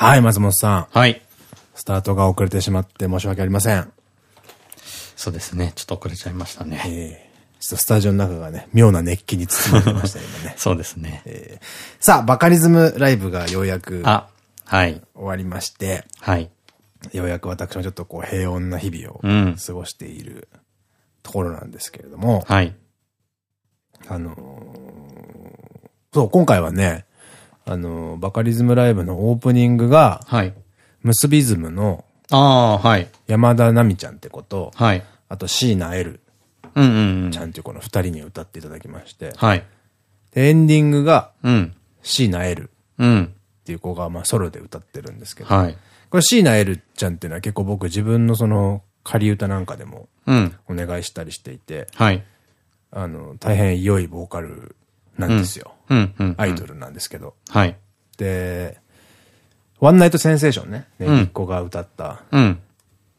はい、松本さん。はい。スタートが遅れてしまって申し訳ありません。そうですね。ちょっと遅れちゃいましたね。えーちょっとスタジオの中がね、妙な熱気に包まれてました、今ね。そうですね。さあ、バカリズムライブがようやく終あ、はい。わりまして、はい。ようやく私もちょっとこう平穏な日々をうん過ごしているところなんですけれども、はい。あのーそう、今回はね、あのーバカリズムライブのオープニングが、はい。結びズムのああ、はい。山田奈美ちゃんってこと、はい。あと椎名エルうんうんうんち。ゃんっていうこの二人に歌っていただきまして、はい。でエンディングがうん。椎名エルうん。っていう子がまあソロで歌ってるんですけど、はい。これ椎名エルちゃんっていうのは結構僕自分のその仮歌なんかでもうん。お願いしたりしていて、はい。あの、大変良いボーカルなんですよ。うん。うん。アイドルなんですけど。はい。で、ワンナイトセンセーションね、ねうんぎっこが歌った、うん。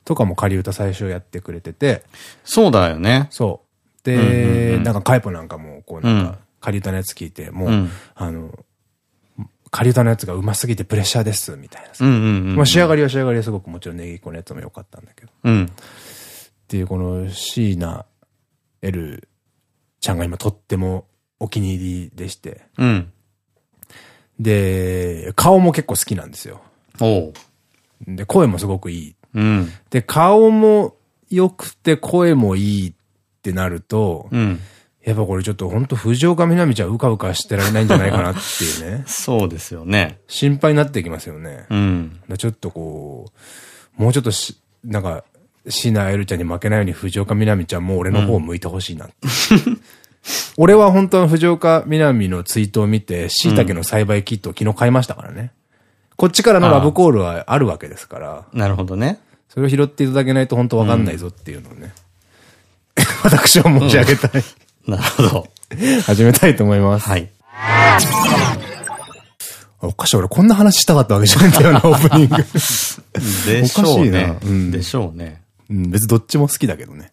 とかも仮歌最初やってくれてて、そうだよね。そう。で、うんなんかカイポなんかも、こうなんうんか、仮歌のやつ聞いて、もう、うんあの、仮歌のやつが上手すぎてプレッシャーです、みたいなさ。うんうんうん。まあ仕上がりは仕上がりはすごくもちろんネギっ子のやつも良かったんだけど。うん。っていうこの椎名エルちゃんが今とってもお気に入りでして。うん。で、顔も結構好きなんですよ。おう。で、声もすごくいい。うん。で、顔も良くて声もいいってなると、うん。やっぱこれちょっと本当藤岡みなみちゃんうかうかしてられないんじゃないかなっていうね。そうですよね。心配になってきますよね。うん。でちょっとこう、もうちょっとし、なんか、椎名エルちゃんに負けないように藤岡みなみちゃんも俺の方を向いてほしいなって。俺は本当は藤岡みなみのツイートを見て、椎茸の栽培キットを昨日買いましたからね。こっちからのラブコールはあるわけですから、なるほどね。それを拾っていただけないと本当わかんないぞっていうのをね。私は申し上げたい。なるほど。始めたいと思います。はい。おかしい、俺こんな話したかったわけじゃないんだよな、オープニング。でしょうおかしいねなうん。でしょうね。うん、別にどっちも好きだけどね。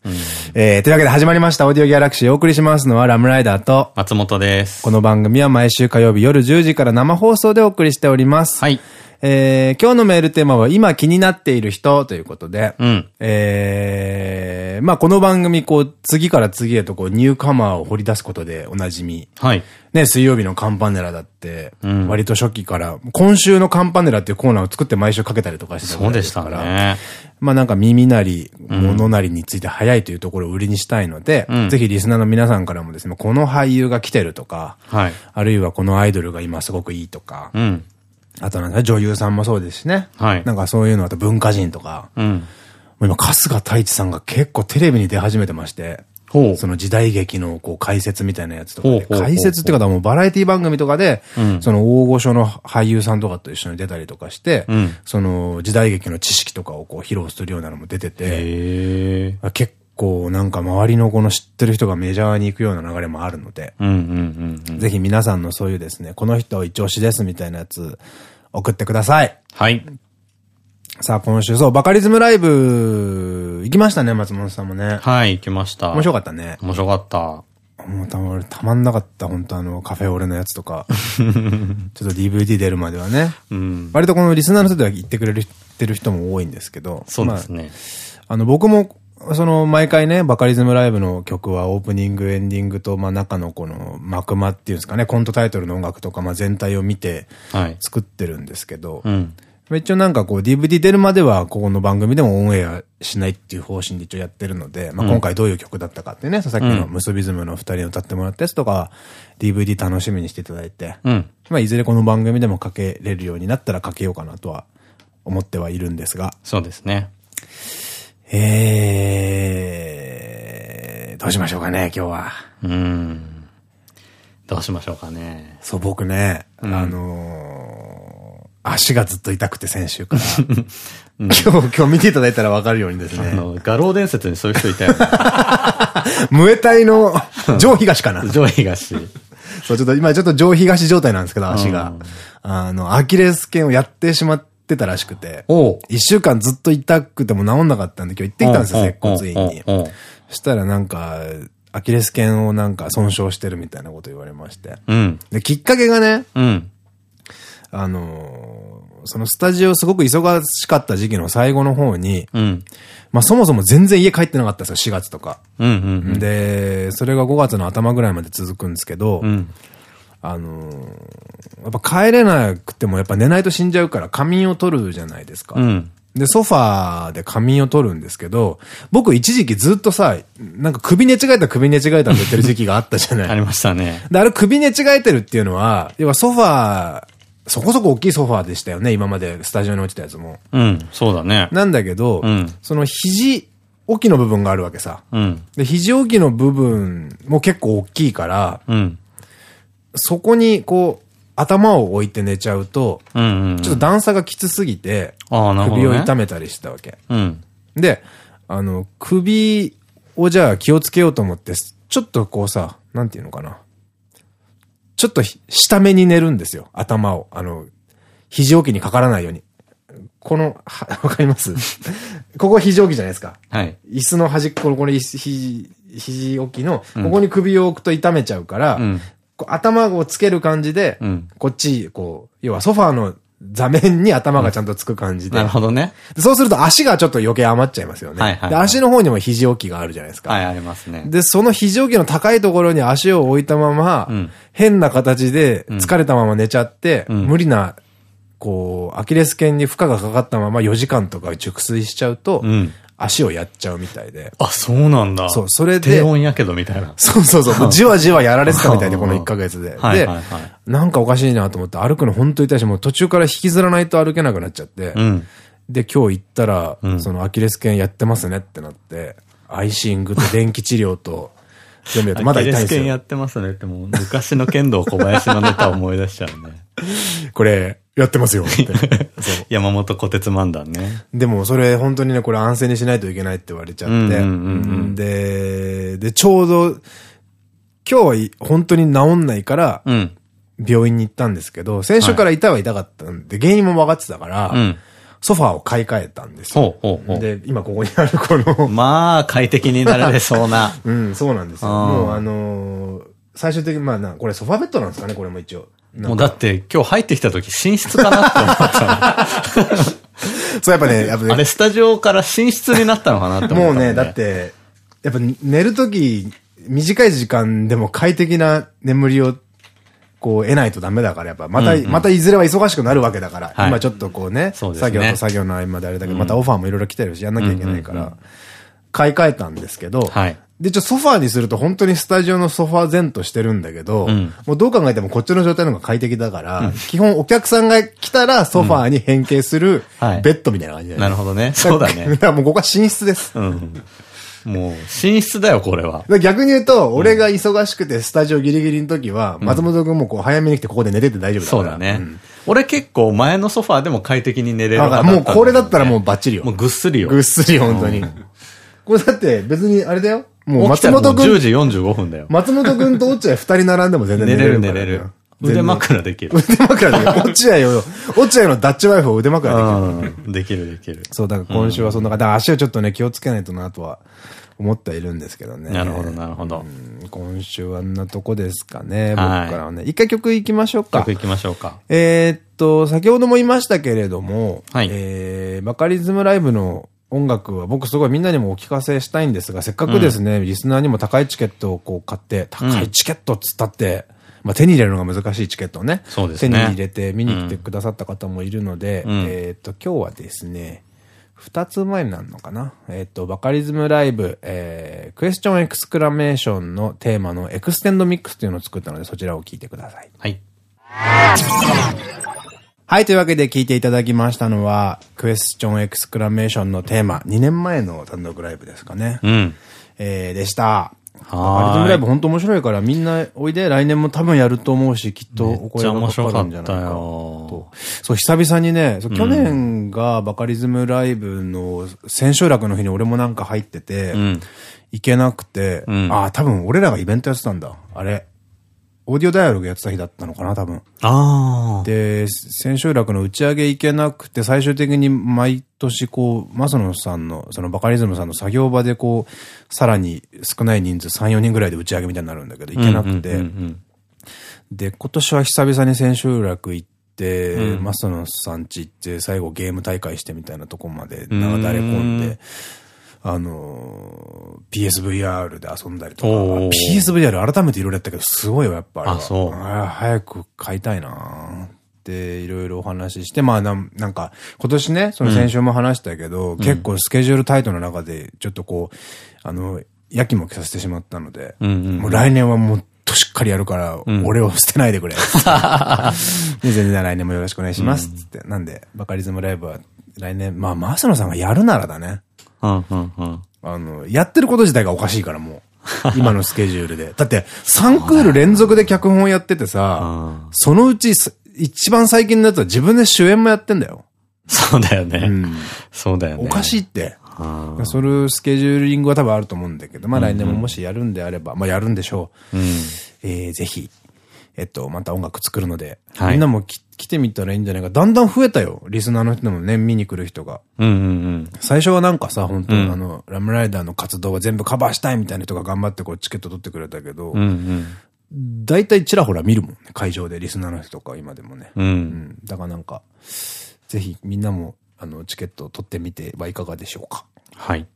えー、というわけで始まりました、オーディオギャラクシー。お送りしますのはラムライダーと、松本です。この番組は毎週火曜日夜10時から生放送でお送りしております。はい。えー、今日のメールテーマは今気になっている人ということで、うん。えー、まあこの番組こう次から次へとこうニューカマーを掘り出すことでおなじみ。はい。ね、水曜日のカンパネラだって、うん割と初期から、今週のカンパネラっていうコーナーを作って毎週かけたりとかしてたそうでしたからね。まあなんか耳なり、物なりについて早いというところを売りにしたいので、うんぜひリスナーの皆さんからもですね、この俳優が来てるとか、はい。あるいはこのアイドルが今すごくいいとか、うん。あとなんか女優さんもそうですしね。はいなんかそういうの、あと文化人とか、うん。もう今春日太一さんが結構テレビに出始めてまして、ほう。その時代劇のこう解説みたいなやつとかで、ほうほうほうほう解説って方はもうバラエティ番組とかで、うんその大御所の俳優さんとかと一緒に出たりとかして、うんその時代劇の知識とかをこう披露するようなのも出てて、へえ。結構なんか周りのこの知ってる人がメジャーに行くような流れもあるので。ぜひ皆さんのそういうですね、この人一押しですみたいなやつ送ってください。はい。さあ今週、そう、バカリズムライブ行きましたね、松本さんもね。はい、行きました。面白かったね。面白かった。もうたまたまんなかった、本当あの、カフェオレのやつとか。ちょっと DVD 出るまではね。うん。割とこのリスナーの人では言ってくれる、てる人も多いんですけど。そうですね。まあ。あの、僕も、その、毎回ね、バカリズムライブの曲はオープニング、エンディングと、まあ中のこの幕間っていうんですかね、コントタイトルの音楽とか、まあ全体を見てはい。作ってるんですけど、うん。一応なんかこう DVD 出るまではここの番組でもオンエアしないっていう方針で一応やってるので、まあ今回どういう曲だったかってね、さっきの結びズムの二人に歌ってもらったやつとかは DVD 楽しみにしていただいて、うん。まあいずれこの番組でもかけれるようになったらかけようかなとは思ってはいるんですが、そうですね。えー、どうしましょうかね、今日は。うん。どうしましょうかね。そう、僕ね、あのー、足がずっと痛くて先週から。今日、今日見ていただいたらわかるようにですね。あの、画廊伝説にそういう人いたよね。ムエタイの上東かな。上東。そう、ちょっと今ちょっと上東状態なんですけど、足が。あの、アキレス腱をやってしまってたらしくて。一週間ずっと痛くても治んなかったんで、今日行ってきたんですよ、接骨院に。そしたらなんか、アキレス腱をなんか損傷してるみたいなこと言われまして。うん。で、きっかけがね、うん。あのーそのスタジオすごく忙しかった時期の最後の方に、うん。まあそもそも全然家帰ってなかったんですよ、4月とか。で、それが5月の頭ぐらいまで続くんですけど、うん。うん。あのーやっぱ帰れなくてもやっぱ寝ないと死んじゃうから仮眠を取るじゃないですか。うん。で、ソファーで仮眠を取るんですけど、僕一時期ずっとさ、なんか首寝違えた首寝違えたって言ってる時期があったじゃない。ありましたね。で、あれ首寝違えてるっていうのは、要はソファー、そこそこ大きいソファーでしたよね、今までスタジオに置いてたやつも。うん。そうだね。なんだけど、うんその肘置きの部分があるわけさ。うん。で、肘置きの部分も結構大きいから、うん。そこにこう、頭を置いて寝ちゃうと。ちょっと段差がきつすぎて。首を痛めたりしてたわけ。うん。で、あの、首をじゃあ気をつけようと思って、ちょっとこうさ、なんていうのかな。ちょっとひ下目に寝るんですよ、頭を。あの、肘置きにかからないように。この、は わかります？ここ肘置きじゃないですか。はい。椅子の端っこのこの椅子肘、肘置きの、ここに首を置くと痛めちゃうから、うん。頭をつける感じで、うん。こっち、こう、要はソファーの座面に頭がちゃんとつく感じで。なるほどね。でそうすると足がちょっと余計余っちゃいますよね。で足の方にも肘置きがあるじゃないですか。はい、ありますね。で、その肘置きの高いところに足を置いたまま、うん変な形で疲れたまま寝ちゃって、うん無理な、こう、アキレス腱に負荷がかかったまま4時間とか熟睡しちゃうと、うん。足をやっちゃうみたいで。あ、そうなんだ。そう、それ低で、温やけどみたいな。そうそうそう、じわじわやられてたみたいで、この1ヶ月で。ではいはいはい、なんかおかしいなと思って歩くの本当痛いし、もう途中から引きずらないと歩けなくなっちゃって、うん。で、今日行ったら、うんそのアキレス腱やってますねってなって、アイシングと電気治療と、全部やって、まだ痛いんですよ。アキレス腱やってますねってもう昔の剣道小林のネタを思い出しちゃうね。これ、やってますよって。山本小鉄漫談ね。でも、それ本当にね、これ安静にしないといけないって言われちゃって。で、で、ちょうど、今日はい本当に治んないから、うん。病院に行ったんですけど、先週から痛は痛かったんで、原因も分かってたから、うん。ソファーを買い替えたんですよ。で、今ここにあるこの、まあ、快適になられそうな。うん、そうなんですよ。もうあのー最終的に、まあな、これソファベッドなんですかね、これも一応。もうだって今日入ってきた時寝室かなって思った そう、やっぱね、やっぱの。あれね、スタジオから寝室になったのかなって思ったのもうね、だっ。て、やっぱ寝るとき、短い時間でも快適な眠りを、こう、得ないとダメだから、やっぱ、また、うんうんまたいずれは忙しくなるわけだから、はい今ちょっとこうね、そうね作業と作業の合間であれだけど、またオファーもいろいろ来てるし、やんなきゃいけないから、買い替えたんですけど、はい。で、ちょ、ソファーにすると本当にスタジオのソファー前としてるんだけど、うんもうどう考えてもこっちの状態の方が快適だから、基本お客さんが来たらソファーに変形するはいベッドみたいな感じで、なるほどね。そうだね だ。からもうここは寝室です。うん。もう、寝室だよ、これは。逆に言うと、俺が忙しくてスタジオギリギリの時は、松本くんもこう早めに来てここで寝てて大丈夫だから。そうだね。俺結構前のソファーでも快適に寝れるだからもうこれだったらもうバッチリよ。もうぐっすりよ。ぐっすり本当に。これだって別にあれだよ。もう松10本くん、時45分だよ。松本くんと落合二人並んでも全然寝寝れるれる。寝れる。腕枕できる。腕枕で、落合を、落合のダッチワイフを腕枕できる。うん。できるできる。そう、だから今週はそんな。だから足をちょっとね、気をつけないとなとは思ってはいるんですけどね。なるほど、なるほど。うん今週はあんなとこですかね、僕はいからはね。一回曲行きましょうか曲。行きましょうか。えーっと、先ほども言いましたけれども、はいえー、バカリズムライブの音楽は僕すごいみんなにもお聞かせしたいんですが、せっかくですね、リスナーにも高いチケットをこう買って、高いチケットっつったって、まあ手に入れるのが難しいチケットをね、そうですね。手に入れて見に来てくださった方もいるので、うん。えーっと、今日はですね、二つ前になるのかな？えーっと、バカリズムライブ、えー、クエスチョンエクスクラメーションのテーマの extend mix というのを作ったので、そちらを聞いてください。はい。はい、というわけで聞いていただきましたのは、クエスチョンエクスクラメーションのテーマ、2年前の単独ライブですかね。うん。えー、でした。バリズムライブ本当面白いからみんなおいで、来年も多分やると思うし、きっとお声がかかるんじゃないかと。そう、久々にね、そう去年がバカリズムライブの千秋楽の日に俺もなんか入ってて、うん。行けなくて、んああ、多分俺らがイベントやってたんだ。あれ。オーディオダイアログやってた日だったのかな、多分。ああ。で、千秋楽の打ち上げ行けなくて、最終的に毎年こう、マソノさんの、そのバカリズムさんの作業場でこう、さらに少ない人数、3、4人ぐらいで打ち上げみたいになるんだけど、行けなくて。で、今年は久々に千秋楽行って、うんマスノさん家行って、最後ゲーム大会してみたいなとこまで、なんかだれ込んうんで、あのー、PSVR で遊んだりとか、PSVR 改めていろいろやったけど、すごいよ、やっぱああそうあ早く買いたいなで、いろいろお話しして、まあなん、なんか、今年ね、その先週も話したけど、結構スケジュールタイトの中で、ちょっとこう、あの、やきもきさせてしまったので、うんうんもう来年はもっとしっかりやるから、俺を捨てないでくれ。で全然来年もよろしくお願いします。つって。なんで、バカリズムライブは来年、まあ、マスノさんがやるならだね。うんうんうん。あの、やってること自体がおかしいから、もう。今のスケジュールで。だって、3クール連続で脚本やっててさ、うんそのうちす、一番最近のやつは自分で主演もやってんだよ。そうだよね。うん。そうだよね。おかしい。いって。うんそれスケジューリングは多分あると思うんだけど、まあ来年ももしやるんであれば、まあやるんでしょう。うん。えー、ぜひ、えっと、また音楽作るので、はいみんなもき来てみたらいいんじゃないか。だんだん増えたよ。リスナーの人でもね、見に来る人が。うんうん最初はなんかさ、本当、うんあの、ラムライダーの活動は全部カバーしたいみたいな人が頑張ってこうチケット取ってくれたけど、うん。うんちらほら見るもんね。会場でリスナーの人とか今でもね。うん。う。うんん。だからなんか、ぜひみんなも、あの、チケットを取ってみてはいかがでしょうか。はい。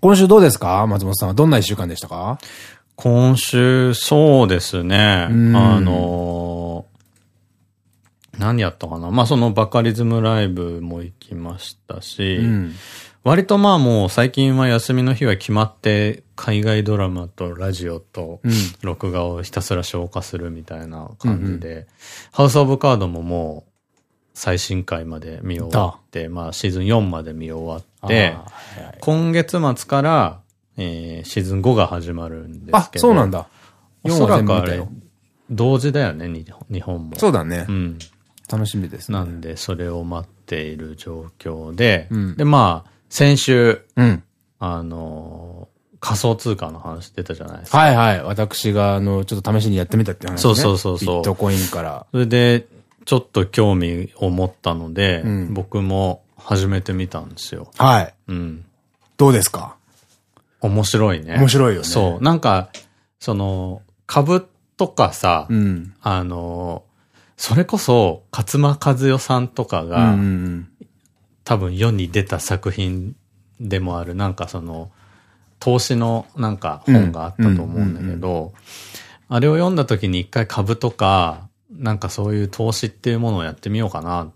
今週どうですか？松本さんはどんな一週間でしたか？今週、そうですね。うんあのー何やったかな。まあ、そのバカリズムライブも行きましたし、うん。割とまあもう最近は休みの日は決まって海外ドラマとラジオとうん録画をひたすら消化するみたいな感じで、ハウスオブカードももう最新回まで見終わって、まあシーズン4まで見終わって、今月末から、えーシーズン5が始まるんですあ、けど。そうなんだ。おそらくあれ同時だよね、日本日本も。そうだねう。ん。楽しみですね。なんで、それを待っている状況で、うんで、まあ、先週、うん。あのー仮想通貨の話出たじゃないですか。はいはい。私が、あの、ちょっと試しにやってみたって話ね。そうそうそうそうビットコインから。それで、ちょっと興味を持ったので、うん僕も始めてみたんですよ。はい。うん。どうですか？面白いね。面白いよねそう。なんか、その、株とかさ、うん。あのーそれこそ、勝間和代さんとかうが、多分世に出た作品でもある、なんかその、投資のなんか本があったと思うんだけど、あれを読んだ時に一回株とか、なんかそういう投資っていうものをやってみようかなっ。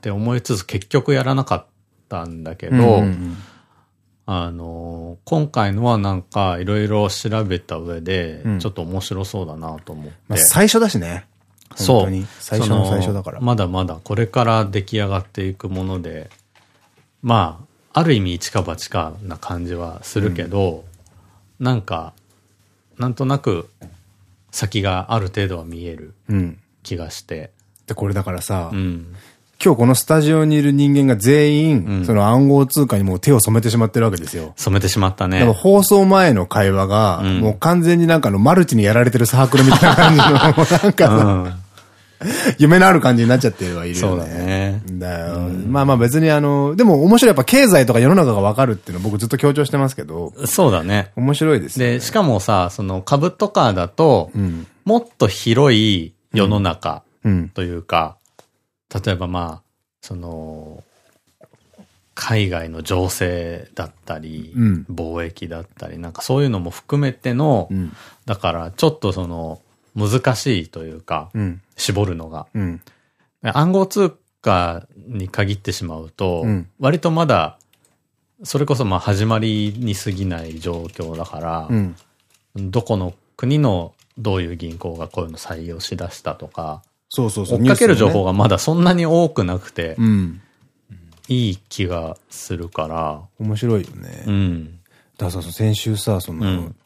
て思いつつ結局やらなかったんだけど、うんうんうんあのー今回のはなんかいろいろ調べた上でうん、ちょっと面白そうだなと思って。まあ、最初だしね。そう。最初の最初だから。まだまだこれから出来上がっていくもので、まあ、ある意味一か八かな感じはするけど、なんか、なんとなく先がある程度は見えるうん。気がして。で、これだからさ、うん。今日このスタジオにいる人間が全員、うんその暗号通貨にもう手を染めてしまってるわけですよ。染めてしまっただからね。放送前の会話が、うんもう完全になんかあのマルチにやられてるサークルみたいな感じの、なんかうさ、ん。夢のある感じになっちゃってはいるよね。そうだね。だよ。まあまあ別にあの、でも面白いやっぱ経済とか世の中がわかるっていうの僕ずっと強調してますけど、そうだね。面白いですよね。で、しかもさ、その株とかだと、うん。もっと広い世の中うん。というか、例えばまあ、その、海外の情勢だったり、うん貿易だったり、なんかそういうのも含めての、うん。だからちょっとその、難しいというか、うん。絞るのが。うん。暗号通貨に限ってしまうと、うん割とまだ、それこそまあ始まりに過ぎない状況だから、うん。どこの国のどういう銀行がこういうの採用しだしたとか、そうそうそう。追っかける情報が。がまだそんなに多くなくて、うん。いい気がするから、面白いよね。うん。だからさ、先週さ、その、うん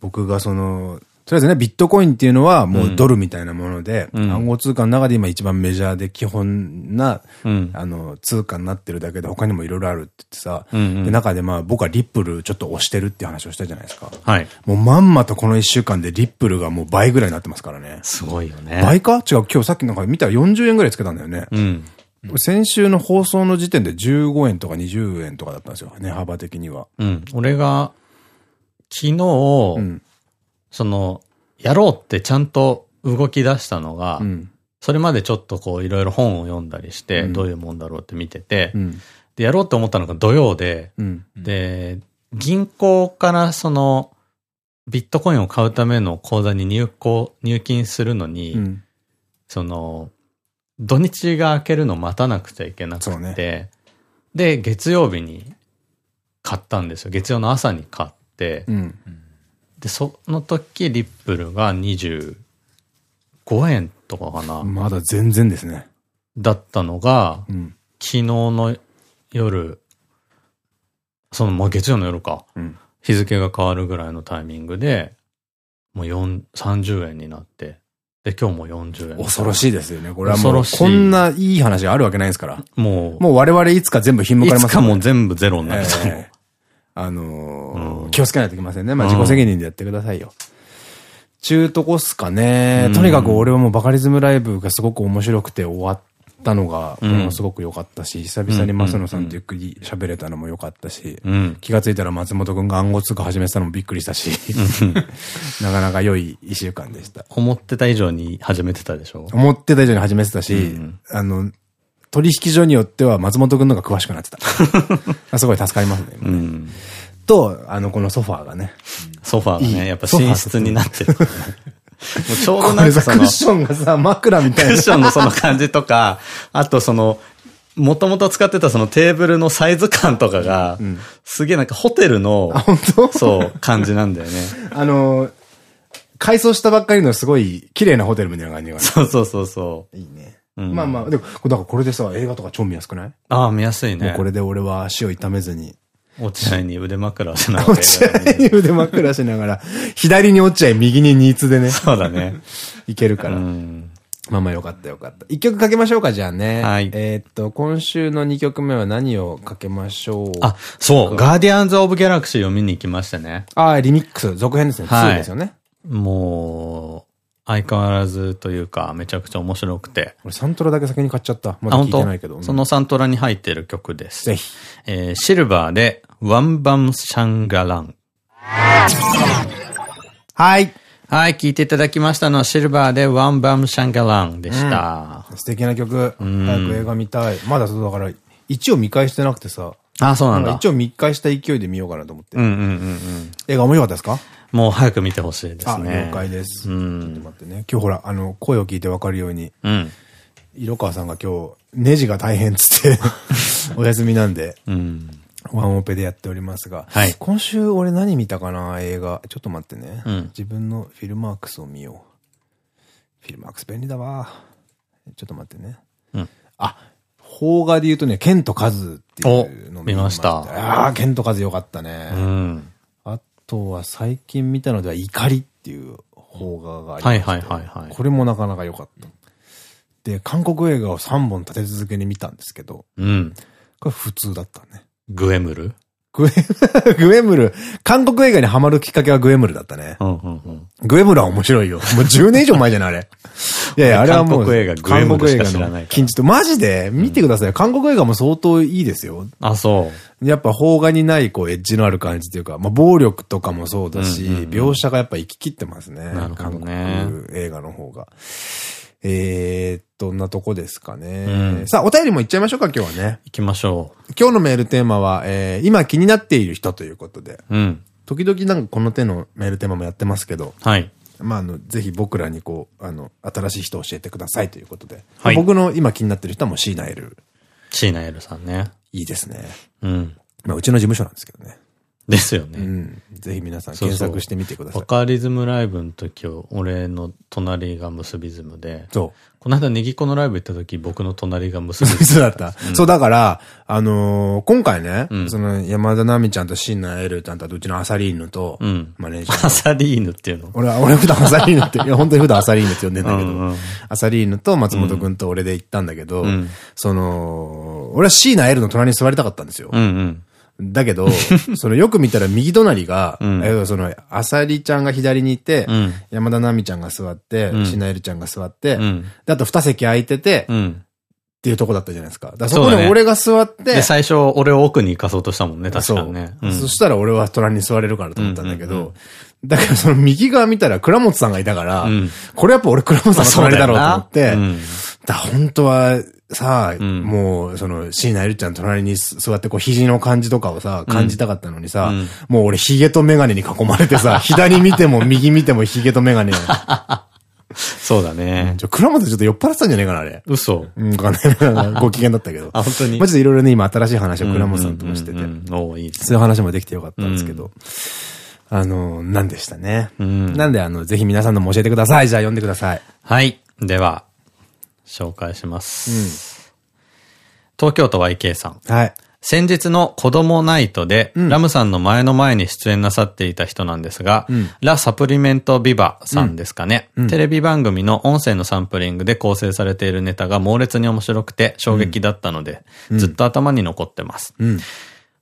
僕がその、とりあえずね、ビットコインっていうのはもうドルみたいなもので、うん暗号通貨の中で今一番メジャーで基本な、うん。あの、通貨になってるだけで他にもいろいろあるって言ってさ、うんうんで中でまあ僕はリップルちょっと押してるっていう話をしたじゃないですか。はい。もうまんまとこの一週間でリップルがもう倍ぐらいになってますからね。すごいよね。倍か？違う、今日さっきなんか見たら40円ぐらいつけたんだよね。うん。先週の放送の時点で15円とか20円とかだったんですよ。値幅的には。うん。俺が、昨日、うん。その、やろうってちゃんと動き出したのが、うん。それまでちょっとこういろいろ本を読んだりして、うんどういうもんだろうって見てて、うん。で、やろうと思ったのが土曜で、うん。で、銀行からその、ビットコインを買うための口座に入行、入金するのに、うん。その、土日が明けるの待たなくちゃいけなくて、で、月曜日に買ったんですよ。月曜の朝に買って、うん。で、その時、リップルが25円とかかな、まだ全然ですね。だったのが、うん。昨日の夜、その、まあ、月曜の夜か、うん。日付が変わるぐらいのタイミングで、もう4 30円になって、で、今日も40円。恐ろしいですよね。これはもう、恐ろしいこんないい話があるわけないですから。もう、もう我々いつか全部ひんむかれますいつかもう全部ゼロになると思う。ええあのーうん気をつけないといけませんね。まあうん自己責任でやってくださいよ。中とこっすかねう。んとにかく俺はもうバカリズムライブがすごく面白くて終わったのが、うんものすごく良かったし、久々に正野さんとゆっくり喋れたのも良かったし、うん。気がついたら松本くんが暗号通貨始めてたのもびっくりしたし、なかなか良い一週間でした。思ってた以上に始めてたでしょ？思ってた以上に始めてたし、うんあの、取引所によっては松本くんの方が詳しくなってた。すごい助かりますね。うん。と、あの、このソファーがね。ソファーがいいね、やっぱ寝室になってる。もうちょうどなんかその、クッションがさ、枕みたいな。クッションのその感じとか、あとその、もともと使ってたそのテーブルのサイズ感とかが、すげえなんかホテルの、そう、感じなんだよね。あの、改装したばっかりのすごい綺麗なホテルみたいな感じがね。そうそうそうそう。いいね。うんまあまあ、でも、だからこれでさ、映画とか超見やすくない？ああ、見やすいねこ。れで俺は足を痛めずに、落合に腕枕をしながら 落合に腕枕しながら、左に落合、右にニーツでね、そうだね。いけるかうら。ん。まあまあよかったよかった。一曲かけましょうか、じゃあね。はいえーっと、今週の二曲目は何をかけましょうあ、そう、ガーディアンズ・オブ・ギャラクシーを見に行きましたね。あーリミックス、続編ですね。はい2ですよね。もう、相変わらずというか、めちゃくちゃ面白くて。俺サントラだけ先に買っちゃった。まあ、だ聞本いてないけど。当そのサントラに入ってる曲です。ぜひ。えーシルバーで、ワンバムシャンガラン。はい。はい、聴いていただきましたのは、シルバーで、ワンバムシャンガランでした。素敵な曲。早く映画見たい。まだそうだから、一応見返してなくてさ。あ、そうなんだ。一応見返した勢いで見ようかなと思って。うんうんうんうん。映画面白かったですか？もう早く見てほしいですあ、ね。了解です。ちうょっとん。待ってね。今日ほら、あの、声を聞いてわかるように、うん。色川さんが今日、ネジが大変っつって、お休みなんで、うん。ワンオペでやっておりますが、はい今週俺何見たかな？映画。ちょっと待ってね。うん自分のフィルマークスを見よう。フィルマークス便利だわ。ちょっと待ってね。うんあ、邦画で言うとね、ケントカズっていうのをお見ましたああ、ケントカズよかったね。うん。あとは最近見たのでは怒りっていう邦画がありましてはいはいはいはいこれもなかなか良かった。で、韓国映画を3本立て続けに見たんですけど、うん。これ普通だったね。グエムル？グエ、グエムル、韓国映画にハマるきっかけはグエムルだったね。うんうんうん。グエムルは面白いよ。もう10年以上前じゃないあれ。いやいや、あれはもう。韓国映画グエムルしか知らないから近日と、マジで？見てください。韓国映画も相当いいですよ。あ、そう。やっぱ邦画にない、こう、エッジのある感じというか、まあ、暴力とかもそうだし、うんうんうん描写がやっぱ生き切ってますね。なるほどね韓国映画の方が。えー、どんなとこですかね。うんさあ、お便りもいっちゃいましょうか、今日はね。行きましょ今日のメールテーマは、えー、今気になっている人ということで、う。うん。時々なんかこの手のメールテーマもやってますけど、はい。まあ、あの、ぜひ僕らにこう、あの、新しい人を教えてくださいということで。はい僕の今気になってる人はもうシーナエル。シーナエルさんね。いいですね。うん。まあ、うちの事務所なんですけどね。ですよね。うん。ぜひ皆さん検索してみてください。バカリズムライブの時を、俺の隣が結びズムで、そう。この間ネギコのライブ行った時、僕の隣が結びズム。だった。そう、だから、あのー今回ね、うんその山田奈美ちゃんと椎名エルちゃんとうちのアサリーヌと、うんマネージャーアサリーヌっていうの？俺は、俺普段アサリーヌって、いや、本当に普段アサリーヌって呼んでんだけど、うんうんアサリーヌと松本くんと俺で行ったんだけど、うんその、俺は椎名エルの隣に座りたかったんですよ。うんうん。だけど、そのよく見たら右隣が、うんえその、アサリちゃんが左にいて、うん山田奈美ちゃんが座って、うん椎名エルちゃんが座って、うん。で、あと二席空いてて、っうん。ていうとこだったじゃないですか。だからそこに俺が座って、で、最初、俺を奥に行かそうとしたもんね、確かにね。そう。そしたら俺は隣に座れるからと思ったんだけど、だからその右側見たら倉本さんがいたから、うん。これやっぱ俺倉本さんの隣だろうと思って、うん。だ本当はさ、ん。もうその椎名エルちゃん隣に座ってこう肘の感じとかをさ、感じたかったのにさ、うん。もう俺ヒゲとメガネに囲まれてさ、左見ても右見てもヒゲとメガネ。そうだね。ちょ、倉本ちょっと酔っ払ってたんじゃねえかな、あれ。嘘。うん、わかんない。ご機嫌だったけど。あ、本当に。まあちょっといろいろね、今新しい話を倉本さんともしてて、うんうんうんおーいいそういう話もできてよかったんですけど、あの、なんでしたね。んなんで、あの、ぜひ皆さんのも教えてください。じゃあ読んでください。はい。では、紹介します。東京都 YK さん。はい。先日の子供ナイトで、ラムさんの前の前に出演なさっていた人なんですが、ラ・サプリメント・ビバさんですかね、テレビ番組の音声のサンプリングで構成されているネタが猛烈に面白くて衝撃だったので、ずっと頭に残ってます。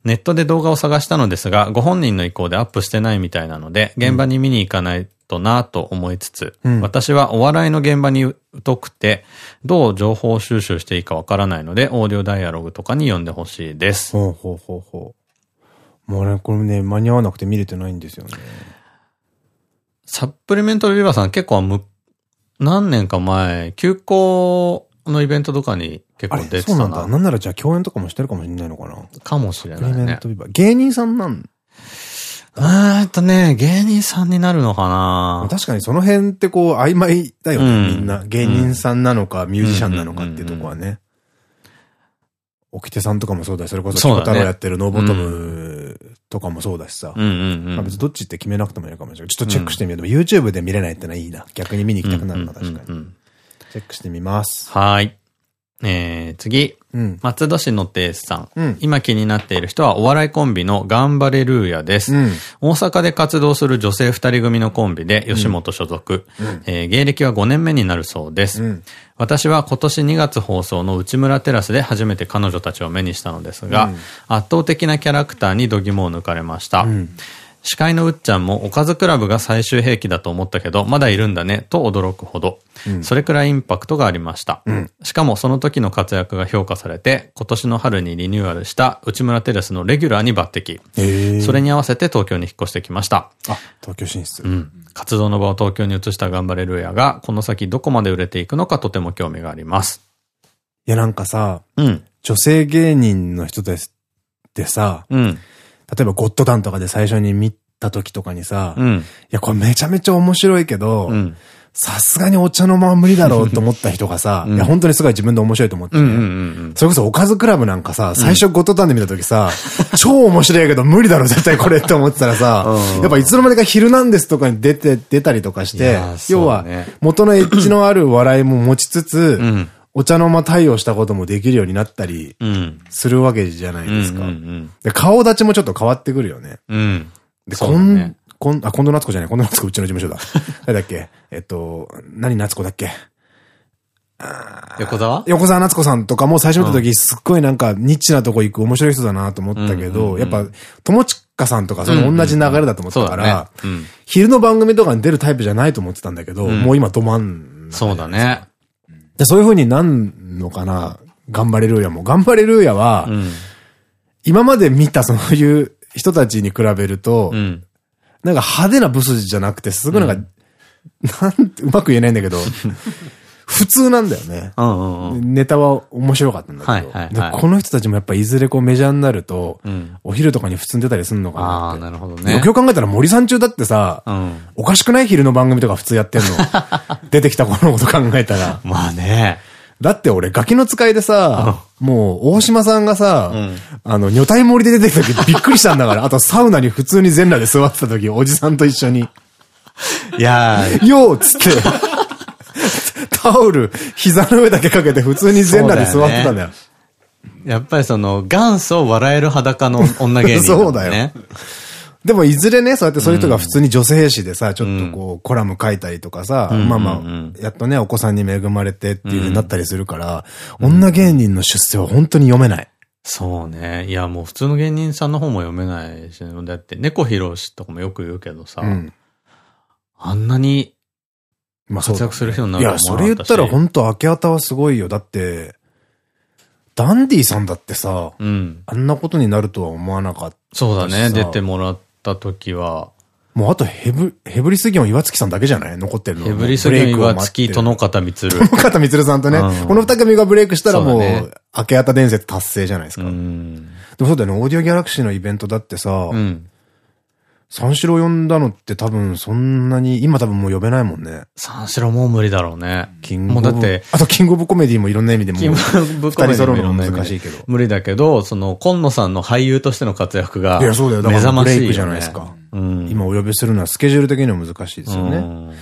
うん。ネットで動画を探したのですが、ご本人の意向でアップしてないみたいなので、現場に見に行かないとなぁと思いつつ、ん私はお笑いの現場に疎くて、どう情報収集していいかわからないので、オーディオダイアログとかに読んでほしいです。ほうほうほうほう。もうね、これね、間に合わなくて見れてないんですよね。サプリメントビバさん結構む、何年か前、休校のイベントとかに結構出てそうなんだ。たな。なんならじゃあ共演とかもしてるかもしれないのかな。かもしれないね。芸人さんなんえーっとね、芸人さんになるのかな確かにその辺ってこう曖昧だよね、うんみんな。芸人さんなのか、ミュージシャンなのかっていうとこはね。沖手さんとかもそうだし、それこそ、そうだね太郎やってるノーボトムとかもそうだしさ。別にどっちって決めなくてもいいかもしれない。ちょっとチェックしてみよう。でも YouTube で見れないってのはいいな。逆に見に行きたくなるな、確かに。チェックしてみます。はーい。えー、次。うん。松戸市のテースさん。うん今気になっている人はお笑いコンビのガンバレルーヤです。うん。大阪で活動する女性二人組のコンビで吉本所属。えー芸歴は5年目になるそうです。うん私は今年2月放送の内村テラスで初めて彼女たちを目にしたのですが、うん圧倒的なキャラクターに度肝を抜かれました。ん司会のうっちゃんもおかずクラブが最終兵器だと思ったけど、まだいるんだね、と驚くほど。それくらいインパクトがありました。しかもその時の活躍が評価されて、今年の春にリニューアルした内村テレスのレギュラーに抜擢。それに合わせて東京に引っ越してきました。あ、東京進出。うん。活動の場を東京に移したガンバレルーヤが、この先どこまで売れていくのかとても興味があります。いやなんかさ、うん。女性芸人の人ですってさ、うん。例えばゴッドタンとかで最初に見た時とかにさ、いうん。やこれめちゃめちゃ面白いけど、うん。さすがにお茶の間は無理だろうと思った人がさ、うんいや本当にすごい自分で面白いと思って。それこそおかずクラブなんかさ、最初ゴッドタンで見た時さ、超面白いけど無理だろ絶対これって思ってたらさ、うんやっぱいつの間にかヒルナンデスとかに出て、出たりとかしいてやー、要は元のエッジのある笑いも持ちつつ、うん。お茶の間対応したこともできるようになったりうん。するわけじゃないですか。顔立ちもちょっと変わってくるよね。うん。うん。で、こん、こん、あ、近藤夏子じゃない、近藤夏子うちの事務所だ。誰だっけ？えっと、何夏子だっけ？横澤横澤夏子さんとかも最初見た時すっごいなんかニッチなとこ行く面白い人だなと思ったけど、やっぱ、友近さんとかその同じ流れだと思ったから、昼の番組とかに出るタイプじゃないと思ってたんだけど、もう今ど真ん中そうだね。でそういう風になんのかな？頑張れるーやも。頑張れるーやは、うん。今まで見たそういう人たちに比べると、うん。なんか派手なブスじゃなくて、すごいなんか、なんて、うまく言えないんだけど、普通なんだよね。ネタは面白かったんだけど。この人たちもやっぱいずれこうメジャーになると、うんお昼とかに普通に出たりするのかなああ、って。なるほどよねく。よく考えたら森さん中だってさ、うん。おかしくない昼の番組とか普通やってんの？出てきた頃のこと考えたら。まあね。だって俺、ガキの使いでさ、もう、大島さんがさ、んあの、女体盛りで出てきた時 びっくりしたんだから、あとサウナに普通に全裸で座ってた時、おじさんと一緒に、いやー、よーっつって、タオル、膝の上だけかけて普通に全裸で座ってたんだよ。やっぱりその、元祖笑える裸の女芸人、そうだよ。でも、いずれね、そうやってそういう人が普通に女性誌でさ、ちょっとこう、コラム書いたりとかさ、んまあまあ、やっとね、お子さんに恵まれてっていう風になったりするから、女芸人の出世は本当に読めない。そうね。いや、もう普通の芸人さんの方も読めないし、だって、猫ひろしとかもよく言うけどさ、うん。あんなにまあ活躍する人にないるや、それ言ったら本当明け方はすごいよ。だって、ダンディさんだってさ、うん。あんなことになるとは思わなかった。そうだね。さ出てもらった時は、もうあとヘブ、ヘブリスギョン岩月さんだけじゃない？残ってるの。ヘブリスギョン岩月との方光。友方光さんとね、この二組がブレイクしたらもう、明け方伝説達成じゃないですか。でもそうだよね、オーディオギャラクシーのイベントだってさ、三四郎呼んだのって多分そんなに、今多分もう呼べないもんね。三四郎もう無理だろうね。キングオブ。もうだって、あとキングオブコメディもいろんな意味でも。キングオブコメディもいろんな難しいけど。無理だけど、その、今野さんの俳優としての活躍が、いや、そうだよ。だからブレイクじゃないですか。うん、今お呼びするのはスケジュール的には難しいですよね。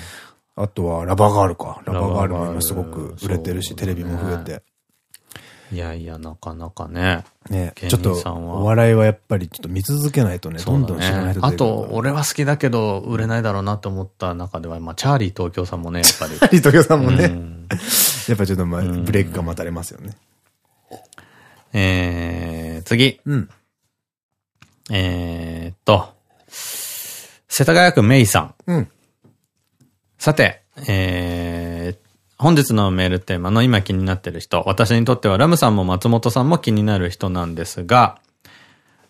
あとは、ラバーガールか。ラバーガールも今すごく売れてるし、テレビも増えて。いやいや、なかなかね。ねちょっと、お笑いはやっぱりちょっと見続けないとね、どんどん知らない人あと、俺は好きだけど、売れないだろうなと思った中では、まあ、チャーリー東京さんもね、やっぱり。チャーリー東京さんもね。やっぱちょっと、まあ、ブレイクが待たれますよね。えー、次。うん。えーっと、世田谷区メイさん。うん。さて、えー、本日のメールテーマの今気になってる人、私にとってはラムさんも松本さんも気になる人なんですが、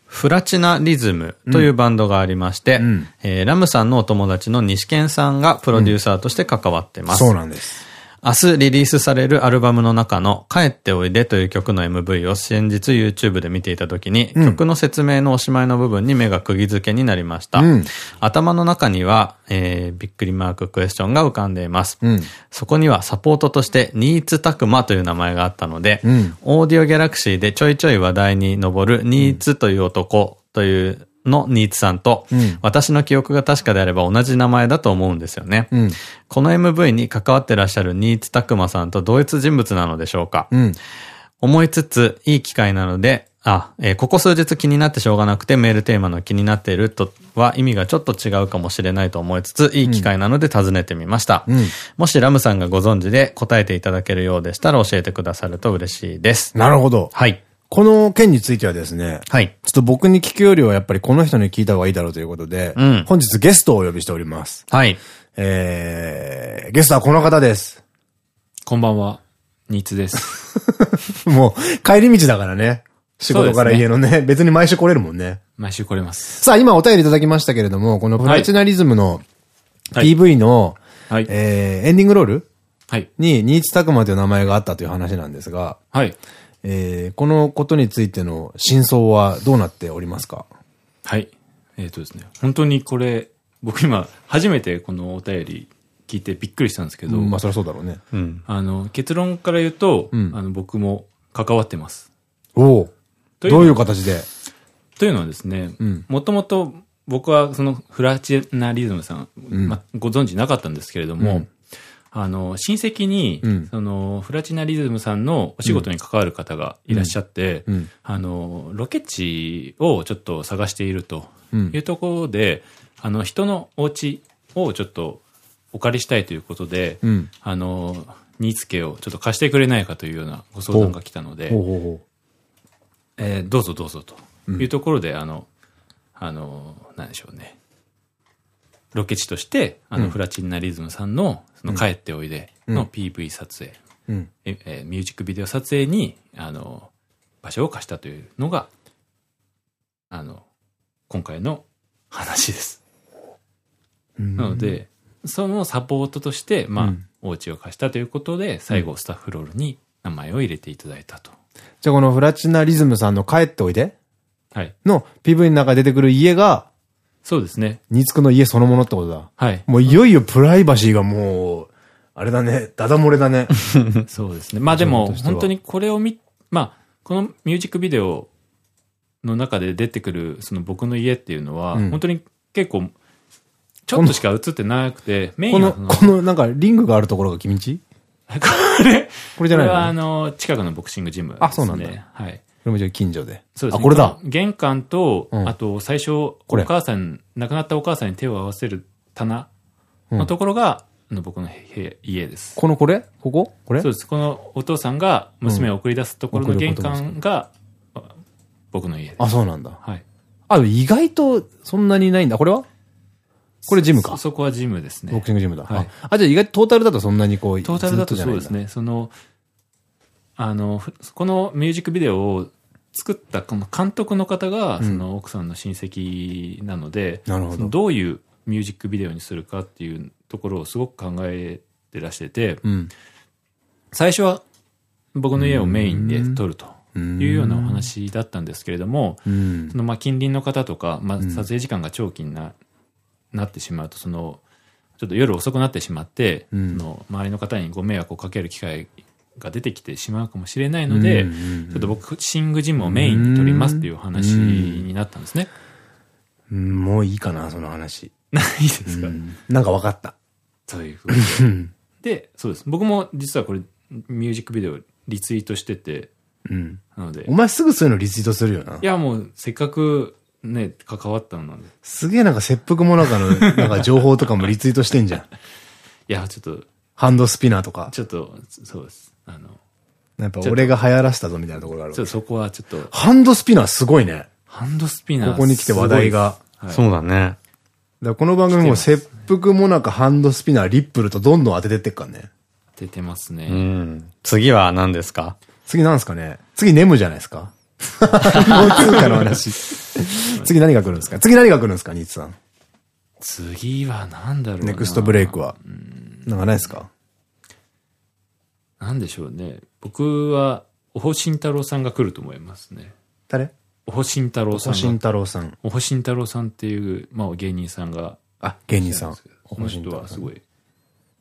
フラチナリズムというバンドがありまして、うん、えー、ラムさんのお友達の西健さんがプロデューサーとして関わってます。うん、そうなんです。明日リリースされるアルバムの中の帰っておいでという曲の MV を先日 YouTube で見ていた時に、うん、曲の説明のおしまいの部分に目が釘付けになりました。うん、頭の中には、えー、びっくりマーククエスチョンが浮かんでいます。うん、そこにはサポートとしてニーツタクマという名前があったので、オーディオギャラクシーでちょいちょい話題に上るニーツという男というのニーツさんと、うん、私の記憶が確かであれば同じ名前だと思うんですよね。うん、この MV に関わってらっしゃるニーツタクマさんと同一人物なのでしょうか、うん、思いつつ、いい機会なので、あ、えー、ここ数日気になってしょうがなくてメールテーマの気になっているとは意味がちょっと違うかもしれないと思いつつ、いい機会なので尋ねてみました。うん、もしラムさんがご存知で答えていただけるようでしたら教えてくださると嬉しいです。なるほど。はい。この件についてはですね、はい。ちょっと僕に聞くよりはやっぱりこの人に聞いた方がいいだろうということで、うん、本日ゲストをお呼びしております。はい。えー、ゲストはこの方です。こんばんは、ニーツです。もう、帰り道だからね。仕事から家のね、ね別に毎週来れるもんね。毎週来れます。さあ、今お便りいただきましたけれども、このプラチナリズムの PV の、はい、えー、エンディングロールはい。に、ニーツタクマという名前があったという話なんですが、はい。えー、このことについての真相はどうなっておりますか？はい。えっ、ー、とですね、本当にこれ、僕今、初めてこのお便り聞いてびっくりしたんですけど、うん、まあそりゃそうだろうね。うん。あの、結論から言うと、うん、あの、僕も関わってます。おお。どういう形で？というのはですね、もともと僕はそのフラチナリズムさん、まあ、ご存知なかったんですけれども、あの、親戚に、うん、その、フラチナリズムさんのお仕事に関わる方がいらっしゃって、うん。うん、あの、ロケ地をちょっと探しているというところで、あの、人のお家をちょっとお借りしたいということで、あの、煮付けをちょっと貸してくれないかというようなご相談が来たので、えー、どうぞどうぞというところで、あの、あの、なんでしょうね。ロケ地として、あの、フラチナリズムさんの、その帰っておいでの PV 撮影、うん、ええミュージックビデオ撮影に、あの、場所を貸したというのが、あの、今回の話です。なので、そのサポートとして、まあ、うん、お家を貸したということで、最後スタッフロールに名前を入れていただいたと。じゃあこのフラチナリズムさんの帰っておいではい。の PV の中で出てくる家が、そうですね。ニツクの家そのものってことだ。はい。もういよいよプライバシーがもう、あれだね、ダダ漏れだね。そうですね。まあでも、本当にこれを見、まあ、このミュージックビデオの中で出てくる、その僕の家っていうのは、うん、本当に結構、ちょっとしか映ってなくて、メインはこの、このなんかリングがあるところが君んち これ、これじゃないの？これはあの、近くのボクシングジム、ね、あ、そうなんだ。はい。これもじゃ近所で。そうですね。あ、これだ。玄関と、うん、あと最初、お母さん、亡くなったお母さんに手を合わせる棚のところが、うん、僕の家です。このこれ？ここ？これ？そうです。このお父さんが娘を送り出すところの玄関が、僕の家です。あ、そうなんだ。はい。あ、意外とそんなにないんだ。これは？これジムか？そこはジムですね。ボクシングジムだ。はい。あ、じゃあ意外とトータルだとそんなにこう、トータルだとそうですね。その、あの、このミュージックビデオを作ったこの監督の方が、その奥さんの親戚なので、なるほど。どういうミュージックビデオにするかっていうところをすごく考えてらしてて、うん。最初は僕の家をメインで撮るというようなお話だったんですけれども、うん。そのまあ近隣の方とか、まあ、撮影時間が長期にな,、なってしまうと、その、ちょっと夜遅くなってしまって、その周りの方にご迷惑をかける機会が出てきてしまうかもしれないので、ちょっと僕、シングジムをメインに撮りますっていう話になったんですね。うんもういいかな、その話。ないですか、なんか分かった。そういうことで。で、そうです。僕も実はこれ、ミュージックビデオリツイートしてて、うん。なので、お前すぐそういうのリツイートするよな。いやもうせっかくね、関わったのなんで。すげえなんか切腹もなかの、なんか情報とかもリツイートしてんじゃん。いや、ちょっと、ハンドスピナーとか。ちょっと、そうです。あの、やっぱ俺が流行らしたぞみたいなところがあるちょ。っとそこはちょっと、ハンドスピナーすごいね。ハンドスピナー。ここに来て話題が。はいそうだね。だからこの番組も切腹もなかハンドスピナー、リップルとどんどん当ててってっからね。出てますね。うん。次は何ですか？次なんすかね次ネムじゃないですか？もう通貨の話。次何が来るんですか？次何が来るんですかニーツさん？次は何だろうな。ネクストブレイクは。なんかないですか？なんでしょうね。僕は、おほしんたろうさんが来ると思いますね。誰？おほしんたろうさんが。お慎太郎さん。おほしんたろうさんっていう、まあ芸人さんが。あ、芸人さん。おこの。人はすごい、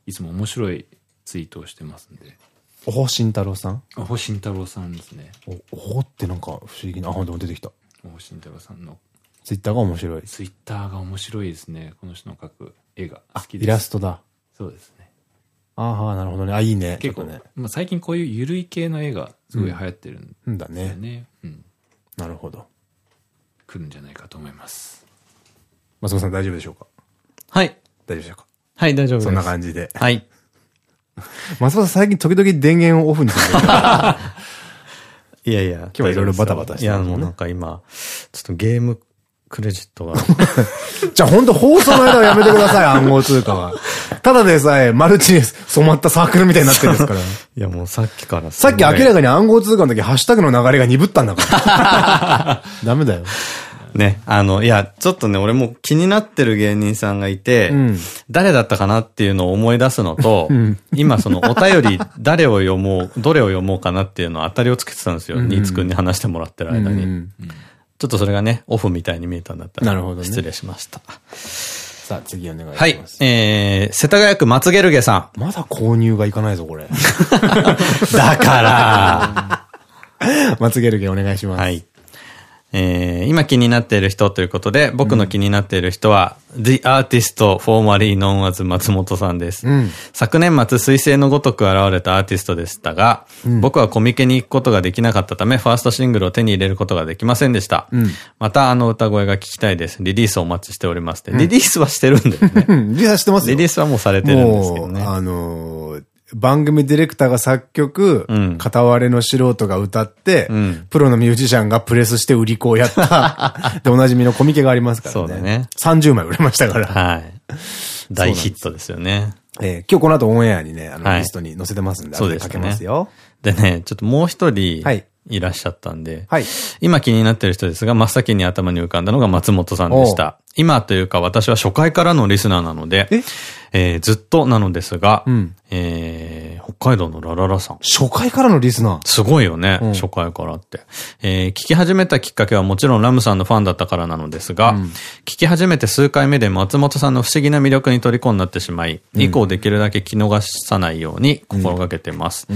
いつも面白いツイートをしてますんで。おほしん太郎さん？おほしんたろうさんですね。お、おほってなんか不思議な、あ、でも出てきた。おほしんたろうさんのツイッターが面白い。ツイッターが面白いですね。この人の描く絵が好きです。イラストだ。そうですね。ああ、なるほどね。あ、いいね。結構ね。まあ最近こういうゆるい系の絵がすごい流行ってるんうんだね。ね。うん。なるほど。来るんじゃないかと思います。松本さん大丈夫でしょうか？はい。大丈夫でしょうか？はい、大丈夫です。そんな感じで。はい。松本さん最近時々電源をオフにするんだ いやいや。今日はいろいろバタバタしていや、るもんねもうなんか今、ちょっとゲームクレジットが。じゃあ本当放送の間はやめてください、暗号通貨は。ただでさえマルチに染まったサークルみたいになってるんですから。いや、もうさっきからさっき明らかに暗号通貨の時ハッシュタグの流れが鈍ったんだから。ダメだよ。ね、あの、いや、ちょっとね、俺も気になってる芸人さんがいて、ん誰だったかなっていうのを思い出すのと、今そのお便り誰を読もう、どれを読もうかなっていうのを当たりをつけてたんですよ。ニーツくんに話してもらってる間に。うんちょっとそれがね、オフみたいに見えたんだったら、なるほどね失礼しました。さあ次お願いします。はい。えー、世田谷区松ゲルゲさまだ購入がいかないぞ、これ。ん。だから、まつげるけお願いします。はい。えー、今気になっている人ということで、僕の気になっている人は、The Artist Formerly Known as 松本さんです。ん昨年末、彗星のごとく現れたアーティストでしたが、僕はコミケに行くことができなかったため、ファーストシングルを手に入れることができませんでした。またあの歌声が聞きたいです。リリースをお待ちしております。リリースはしてるんだよね。うん。リハしてますよ。リリースはもうされてるんですけどね。あのー番組ディレクターが作曲、うん片割れの素人が歌って、んプロのミュージシャンがプレスして売り子をやった、で、おなじみのコミケがありますからね。そうだね30枚売れましたから。はい。大ヒットですよね。えー今日この後オンエアにね、あの、はいリストに載せてますんで、そうですね後かけますよ。でね、ちょっともう一人はい、いらっしゃったんで、はい。今気になってる人ですが、真っ先に頭に浮かんだのが松本さんでした。今というか私は初回からのリスナーなので、え？えーずっとなのですが、うんえー北海道のラララさん。初回からのリスナー。すごいよね、うん初回からって。えー聞き始めたきっかけはもちろんラムさんのファンだったからなのですが、聞き始めて数回目で松本さんの不思議な魅力に虜になってしまい、以降できるだけ聞き逃さないように心がけてます。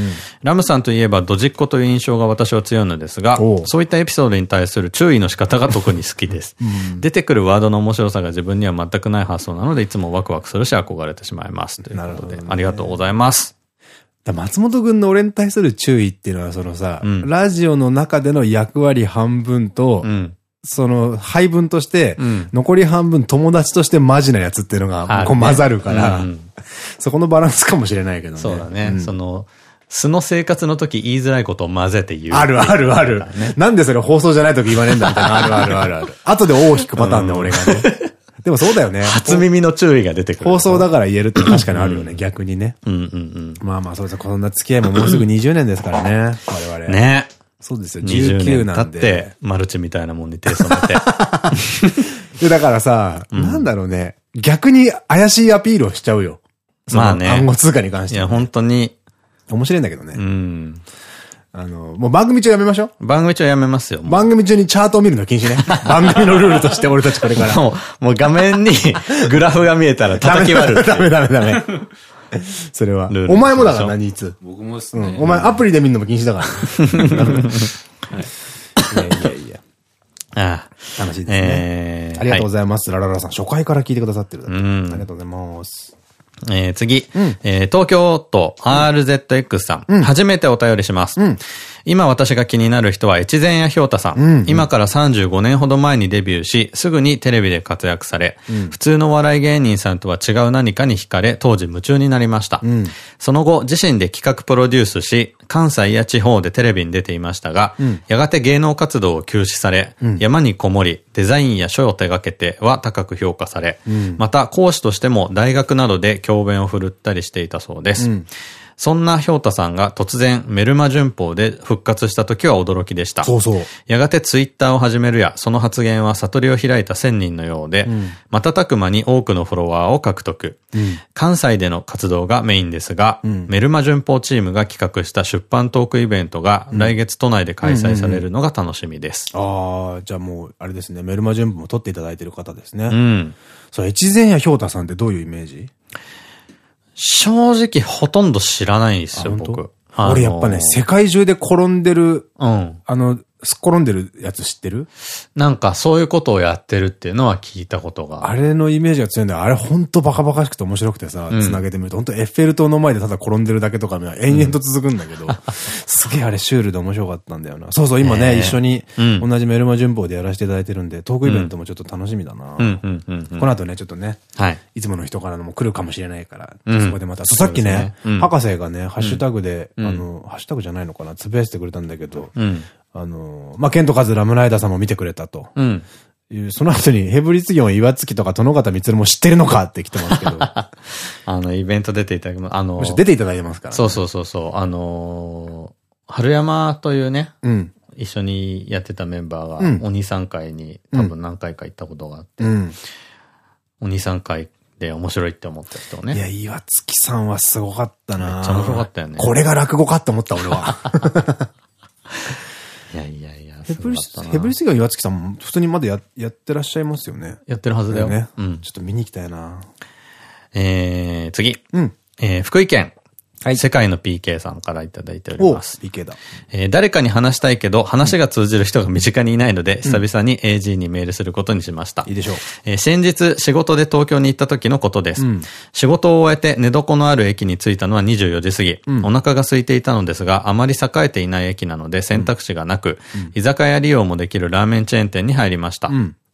ラムさんといえばドジっ子という印象が私は強いのですがそういったエピソードに対する注意の仕方が特に好きです。出てくるワードの面白さが自分には全くない発想なので、いつもワクワクするし憧れてしまいます。ということで、なるほどねありがとうございます。だ松本くんの俺に対する注意っていうのは、そのさ、んラジオの中での役割半分と、うん。その配分として、ん残り半分友達としてマジなやつっていうのが、こう混ざるから、うん そこのバランスかもしれないけどね。そうだね。んその、素の生活の時言いづらいことを混ぜて言う。あるあるある。なんでそれ放送じゃない時言わねえんだみたいな。あるあるあるある。後で尾を引くパターンで俺がね。でもそうだよね。初耳の注意が出てくる。放送だから言えるって確かにあるよね、逆にね。うんうんまあまあ、そうですこんな付き合いももうすぐ20年ですからね。我々。うん。。ね。そうですよ、20 19年経なんで。って、マルチみたいなもんに手染めて。で、だからさ、なんだろうね。逆に怪しいアピールをしちゃうよ。まあね。暗号通貨に関して、いや、本当に。面白いんだけどね。うん。あの、もう番組中やめましょう。番組中やめますよ。番組中にチャートを見るの禁止ね。番組のルールとして俺たちこれから。もう、もう画面に グラフが見えたら叩き割る。ダメダメダメ。それは。お前もだから何いつ。僕もっすね。お前アプリで見るのも禁止だから。いやいやいや。ああ。楽しいですね。えー、ありがとうございます。ラララさん。初回から聞いてくださってる。うん。ありがとうございます。えー、次、うん、えー、東京都 RZX さん、うん、初めてお便りします。うん、今私が気になる人は越前屋ひょうたさん。うん。うん、今から35年ほど前にデビューし、すぐにテレビで活躍され、うん、普通の笑い芸人さんとは違う何かに惹かれ、当時夢中になりました。うん、その後、自身で企画プロデュースし、関西や地方でテレビに出ていましたが、やがて芸能活動を休止され、山にこもり、デザインや書を手掛けては高く評価され、また講師としても大学などで教鞭を振るったりしていたそうです。そんなひょうたさんが突然メルマ旬報で復活した時は驚きでした。そうそう。やがてツイッターを始めるや、その発言は悟りを開いた1000人のようで、うん、瞬く間に多くのフォロワーを獲得。うん、関西での活動がメインですが、うん、メルマ旬報チームが企画した出版トークイベントが来月都内で開催されるのが楽しみです。ああ、じゃあもう、あれですね、メルマ旬報も撮っていただいている方ですね。うん。そう、越前屋ひょうたさんってどういうイメージ？正直ほとんど知らないんですよ、僕。俺やっぱね、世界中で転んでる、うん。あの、すっ転んでるやつ知ってる？なんかそういうことをやってるっていうのは聞いたことが。あれのイメージが強いんだよ。あれほんとバカバカしくて面白くてさ、つなげてみると、ほんとエッフェル塔の前でただ転んでるだけとか延々と続くんだけど、すげえあれシュールで面白かったんだよな。そうそう、今ね、一緒に同じメルマ旬報でやらせていただいてるんで、トークイベントもちょっと楽しみだな。この後ね、ちょっとね、はい、いつもの人からのも来るかもしれないから、そこでまた、さっきね、博士がね、ハッシュタグで、あの、ハッシュタグじゃないのかな、つぶやいてくれたんだけど、あの、まあ、ケントカズラムライダーさんも見てくれたと。うん。その後にヘブリツギョン岩月とか殿方光も知ってるのかって来てますけど。あの、イベント出ていただきます。あの、出ていただいてますから、ね、そうそうそうそう。あのー、春山というね、うん、一緒にやってたメンバーが、うん、鬼さん会に多分何回か行ったことがあって、うん、鬼さん会で面白いって思った人ね。いや、岩月さんはすごかったなめっちゃ面白かったよね。これが落語かって思った、俺は。ヘブリス、ヘブリスが岩月さん、普通にまだややってらっしゃいますよね。やってるはずだよ。ね。うん。ちょっと見に行きたいなえー、次。うん。えー、福井県。はい。世界の PK さんからいただいております。PK だ。えー、誰かに話したいけど、話が通じる人が身近にいないので、うん、久々に AG にメールすることにしました。いいでしょう。えー、先日、仕事で東京に行った時のことです。うん、仕事を終えて寝床のある駅に着いたのは24時過ぎ。うん、お腹が空いていたのですが、あまり栄えていない駅なので選択肢がなく、居酒屋利用もできるラーメンチェーン店に入りました。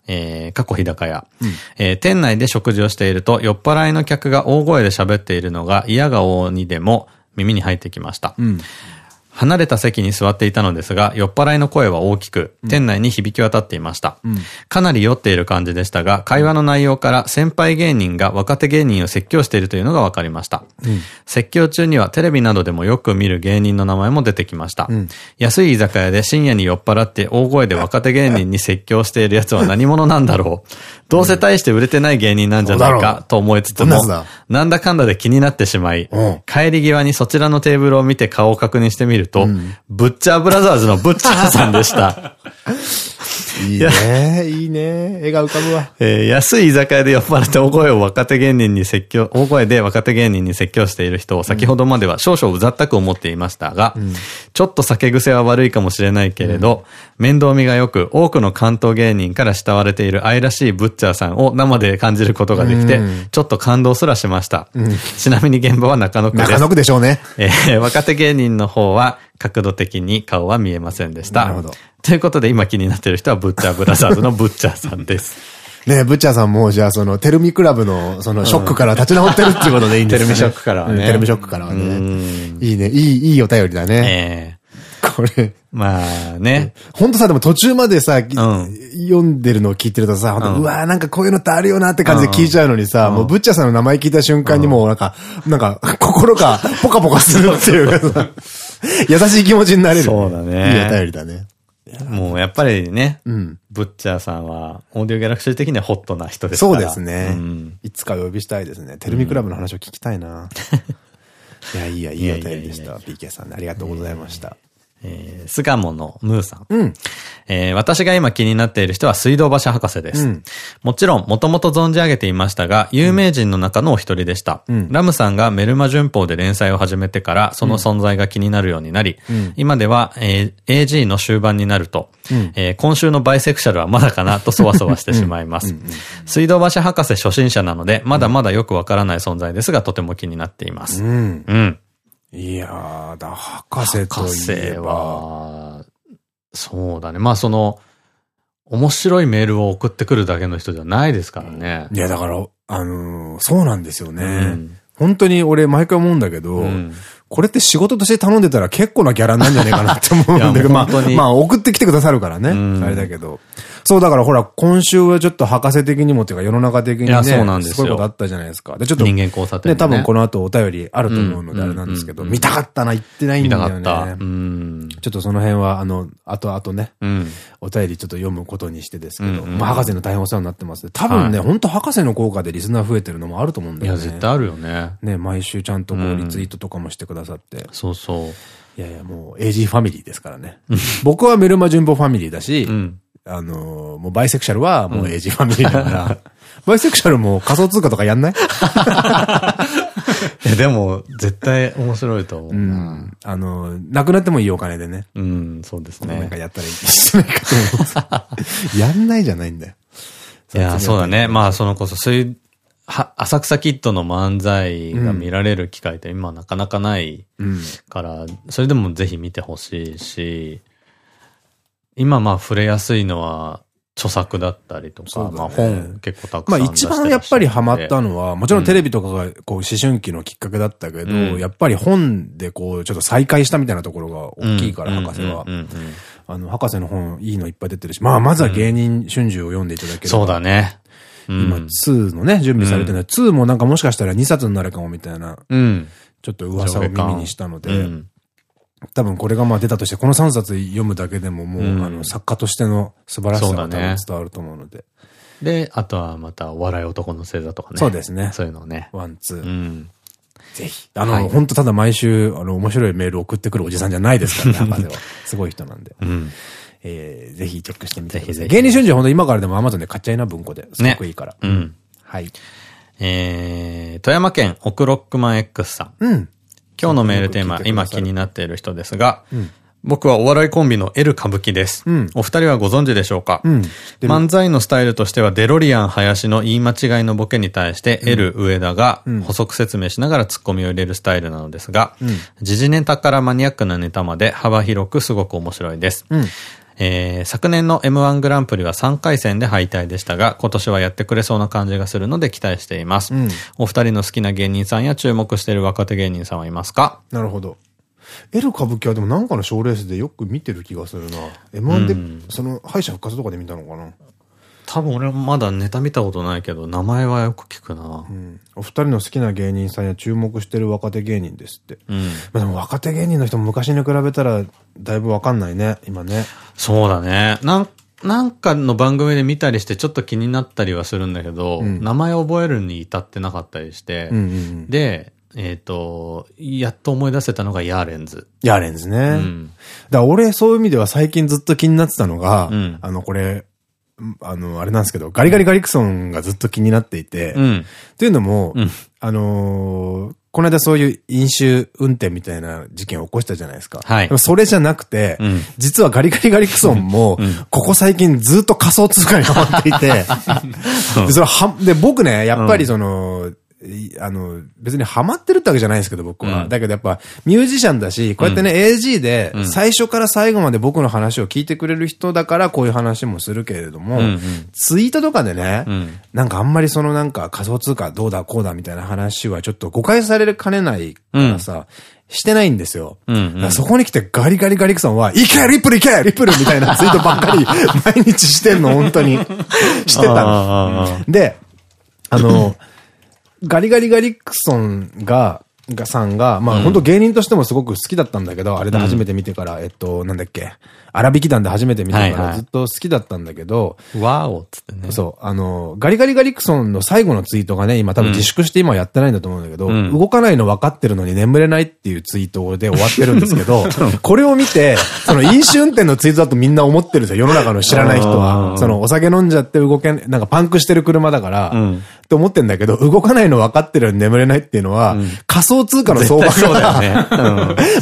えー、過去日高屋。うん、えー、店内で食事をしていると、酔っ払いの客が大声で喋っているのが嫌が王にでも、耳に入ってきました。うん離れた席に座っていたのですが、酔っ払いの声は大きく、店内に響き渡っていました。うん、かなり酔っている感じでしたが、会話の内容から先輩芸人が若手芸人を説教しているというのが分かりました。うん、説教中にはテレビなどでもよく見る芸人の名前も出てきました。うん、安い居酒屋で深夜に酔っ払って大声で若手芸人に説教している奴は何者なんだろう。どうせ大して売れてない芸人なんじゃないかと思いつつも、なんだかんだで気になってしまい、帰り際にそちらのテーブルを見て顔を確認してみると、ブッチャーブラザーズのブッチャーさんでした。いいね。いいね。絵が浮かぶわ。えー、安い居酒屋で酔っ払って大声を若手芸人に説教、大声で若手芸人に説教している人を先ほどまでは少々うざったく思っていましたが、うん、ちょっと酒癖は悪いかもしれないけれど、うん、面倒見が良く多くの関東芸人から慕われている愛らしいブッチャーさんを生で感じることができて、うん、ちょっと感動すらしました。ちなみに現場は中野区です。中野区でしょうね。えー、若手芸人の方は角度的に顔は見えませんでした。なるほど。ということで今気になってる人はブッチャーブラザーズのブッチャーさんです。ねブッチャーさんも、じゃあ、その、テルミクラブの、その、ショックから立ち直ってるっていうことでいいんですか、ね、テルミショックからはね。テルミショックからはね。いいね。いい、いいお便りだね。えこれ。まあね。ほんとさ、でも途中までさ、読んでるのを聞いてるとさ、うわなんかこういうのってあるよなって感じで聞いちゃうのにさ、もうブッチャーさんの名前聞いた瞬間にもうなんか、なんか、心がポカポカするっていうかさ、優しい気持ちになれる。そうだね。いいお便りだね。もうやっぱりね、うん、ブッチャーさんは、オーディオギャラクシー的にはホットな人ですからそうですね。いつかお呼びしたいですね。テルミクラブの話を聞きたいな。いや、いいや、いいお便りでした。PK さん、ありがとうございました。えー、巣鴨のムーさん。うん。えー、私が今気になっている人は水道橋博士です。うん、もちろん、もともと存じ上げていましたが、有名人の中のお一人でした。うん、ラムさんがメルマ旬報で連載を始めてから、その存在が気になるようになり、うん、今では、えー、AG の終盤になると、えー、今週のバイセクシャルはまだかなとそわそわしてしまいます。水道橋博士初心者なので、まだまだよくわからない存在ですが、とても気になっています。うん。うんいやー、だ、博士といえば。は、そうだね。まあその、面白いメールを送ってくるだけの人じゃないですからね。いや、だから、あのー、そうなんですよね。うん、本当に俺毎回思うんだけど、うん、これって仕事として頼んでたら結構なギャラなんじゃねえかなって思うんだけど、まあ、まあ送ってきてくださるからね。あれだけど。そう、だからほら、今週はちょっと博士的にもっていうか世の中的にね、そうなんですすごいことあったじゃないですか。で、ちょっと、人間交差点、ね。多分この後お便りあると思うのであれなんですけど、見たかったな、言ってないんだよね。見たかった。うん。ちょっとその辺は、あの、後々ね、うん、お便りちょっと読むことにしてですけど、まあ博士の大変お世話になってます。多分ね、本当博士の効果でリスナー増えてるのもあると思うんだよね。いや、絶対あるよね。ね、毎週ちゃんとこうリツイートとかもしてくださって。そうそう。いやいや、もう AG ファミリーですからね。僕はメルマ旬報ファミリーだし、うんあのー、もうバイセクシャルはもう AG ファミリーだから、バイセクシャルも仮想通貨とかやんない？いや、でも、絶対面白いと思う。うん。あの、なくなってもいいお金でね。うん、そうですね。なんかやったらいいんじゃないかと思う。やんないじゃないんだよ。いや、そうだね。まあ、そのこそ、そういう、は、浅草キッドの漫才が見られる機会って今なかなかないから、うん、それでもぜひ見てほしいし、今まあ触れやすいのは、著作だったりとか、ね、まあ本結構たくさんまあ一番やっぱりハマったのは、もちろんテレビとかがこう思春期のきっかけだったけど、うん、やっぱり本でこうちょっと再開したみたいなところが大きいから、博士は。あの、博士の本いいのいっぱい出てるし、まあまずは藝人春秋を読んでいただければ、そうだね。今2のね、準備されてるの。は、2もなんかもしかしたら2冊になるかもみたいな、ちょっと噂を耳にしたので、多分これがまあ出たとして、この3冊読むだけでももう、うん、あの、作家としての素晴らしさが伝わると思うので。で、あとはまた、お笑い男の星座とかね。そうですね。そういうのね。 one、two。うん。ぜひ。あの、はい、本当ただ毎週、あの、面白いメール送ってくるおじさんじゃないですからね、博士は。すごい人なんで。うん。えー、ぜひチェックしてみてください。芸人瞬時は本当今からでも Amazon で買っちゃいな文庫で。すごくいいから。ね、うん。はい。えー、富山県オクロックマン X さん。うん。今日のメールテーマ、今気になっている人ですが、うん、僕はお笑いコンビの L 歌舞伎です。うん、お二人はご存知でしょうか、うん、漫才のスタイルとしてはデロリアン林の言い間違いのボケに対して L 上田が補足説明しながらツッコミを入れるスタイルなのですが、時事ネタからマニアックなネタまで幅広くすごく面白いです。えー、昨年の M1 グランプリは3回戦で敗退でしたが、今年はやってくれそうな感じがするので期待しています。うん、お二人の好きな芸人さんや注目している若手芸人さんはいますか？なるほど。L 歌舞伎はでもなんかの賞レースでよく見てる気がするな。M1 で、うん、その敗者復活とかで見たのかな？多分俺まだネタ見たことないけど、名前はよく聞くな。うん、お二人の好きな芸人さんや注目してる若手芸人ですって。うん、まあでも若手芸人の人も昔に比べたら、だいぶわかんないね、今ね。そうだね。なん、なんかの番組で見たりしてちょっと気になったりはするんだけど、うん、名前覚えるに至ってなかったりして、で、えっ、ー、と、やっと思い出せたのがヤーレンズ。ヤーレンズね。うん、だから俺そういう意味では最近ずっと気になってたのが、うん、あのこれ、あの、あれなんですけど、ガリガリガリクソンがずっと気になっていて、うん、というのも、うん、あのー、この間そういう飲酒運転みたいな事件を起こしたじゃないですか。はい。それじゃなくて、うん、実はガリガリガリクソンも、ここ最近ずっと仮想通貨にハマっていて、で、それは、で、僕ね、やっぱりその、あの、別にハマってるってわけじゃないんですけど、僕は。うん、だけどやっぱ、ミュージシャンだし、こうやってね、うん、AG で、最初から最後まで僕の話を聞いてくれる人だから、こういう話もするけれども、うんうん、ツイートとかでね、うん、なんかあんまりそのなんか仮想通貨どうだこうだみたいな話はちょっと誤解されかねないからさ、してないんですよ。そこに来てガリガリガリクさんは、いけリップルいけリップルみたいなツイートばっかり 毎日してんの、本当に。してたの。で、あの、ガリガリガリクソンが、がさんが、まあ、本当芸人としてもすごく好きだったんだけど、あれで初めて見てから、えっと、なんだっけ、荒引き団で初めて見たからずっと好きだったんだけど、わーおっつってね。そう、あの、ガリガリガリクソンの最後のツイートがね、今多分自粛して今やってないんだと思うんだけど、うん、動かないの分かってるのに眠れないっていうツイートで終わってるんですけど、これを見て、その飲酒運転のツイートだとみんな思ってるんですよ、世の中の知らない人は。そのお酒飲んじゃって動けなんかパンクしてる車だから、うん、って思ってんだけど、動かないの分かってるのに眠れないっていうのは、うん、仮想通貨の相場が、ね、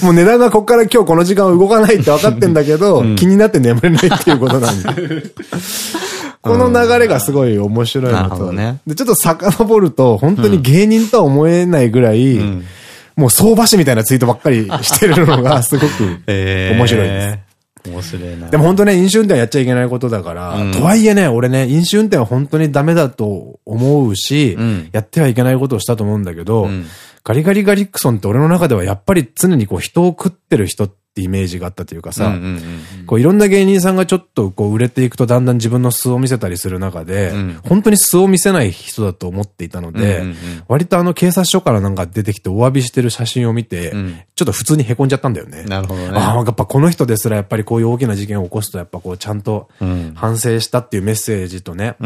もう値段がこっから今日この時間動かないって分かってんだけど、気になって眠れないっていうことなんで。この流れがすごい面白いのと、ね、で、ちょっと遡ると、本当に芸人とは思えないぐらい、もう相場師みたいなツイートばっかりしてるのがすごく 面白いです。面白いな。でも本当ね、飲酒運転はやっちゃいけないことだから、うん、とはいえね、俺ね、飲酒運転は本当にダメだと思うし、うん、やってはいけないことをしたと思うんだけど、うん、ガリガリガリックソンって俺の中ではやっぱり常にこう人を食ってる人ってってイメージがあったというかさ、こういろんな芸人さんがちょっとこう売れていくとだんだん自分の素を見せたりする中で、うん、本当に素を見せない人だと思っていたので、割とあの警察署からなんか出てきてお詫びしてる写真を見て、うん、ちょっと普通に凹んじゃったんだよね。なるほどね。ああ、やっぱこの人ですらやっぱりこういう大きな事件を起こすとやっぱこうちゃんと反省したっていうメッセージとね、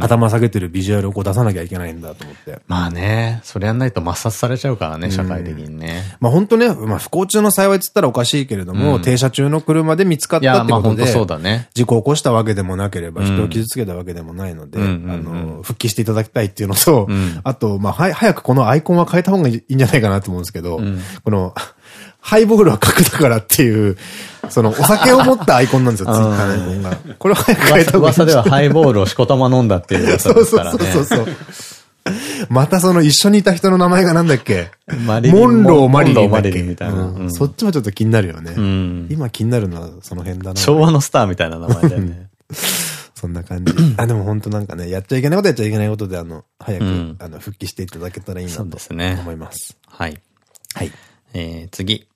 頭下げてるビジュアルをこう出さなきゃいけないんだと思って。まあね、それやんないと抹殺されちゃうからね、社会的にね。まあ本当ね、まあ不幸中の幸いっつったらおかしいけれども、停車中の車で見つかったってことで、そうだね。事故を起こしたわけでもなければ、人を傷つけたわけでもないので、あの、復帰していただきたいっていうのと、あと、まあ、は、早くこのアイコンは変えた方がいいんじゃないかなと思うんですけど、この、ハイボールは角だからっていう、その、お酒を持ったアイコンなんですよ、ツイッターのアイコンが。これは早く変えた方がいい。噂ではハイボールをしこたま飲んだっていう、そうそうそうそう。またその一緒にいた人の名前がなんだっけ？マリリン。モンロー・マリリン。マリリンみたいな。そっちもちょっと気になるよね。今気になるのはその辺だな。昭和のスターみたいな名前だよね。そんな感じ。あ、でも本当なんかね、やっちゃいけないことやっちゃいけないことで、あの、早く、あの、復帰していただけたらいいなと思います。はい。はい。えー、次。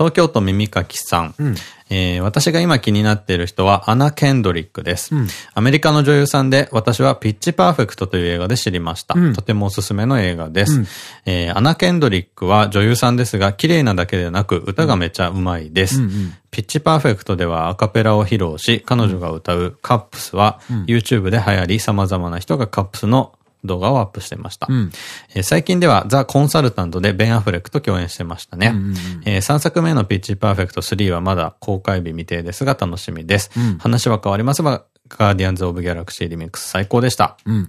東京都耳かきさん。うん、えー、私が今気になっている人はアナ・ケンドリックです。うん、アメリカの女優さんで、私はピッチパーフェクトという映画で知りました。うん、とてもおすすめの映画です。うん、えー、アナ・ケンドリックは女優さんですが、綺麗なだけでなく、歌がめちゃうまいです。ピッチパーフェクトではアカペラを披露し、彼女が歌うカップスは、YouTube で流行り、様々な人がカップスの動画をアップしてました。うん、え最近ではザ・コンサルタントでベン・アフレックと共演してましたね。3作目のピッチパーフェクト3はまだ公開日未定ですが楽しみです。うん、話は変わりますが、ガーディアンズ・オブ・ギャラクシー・リミックス最高でした。うん、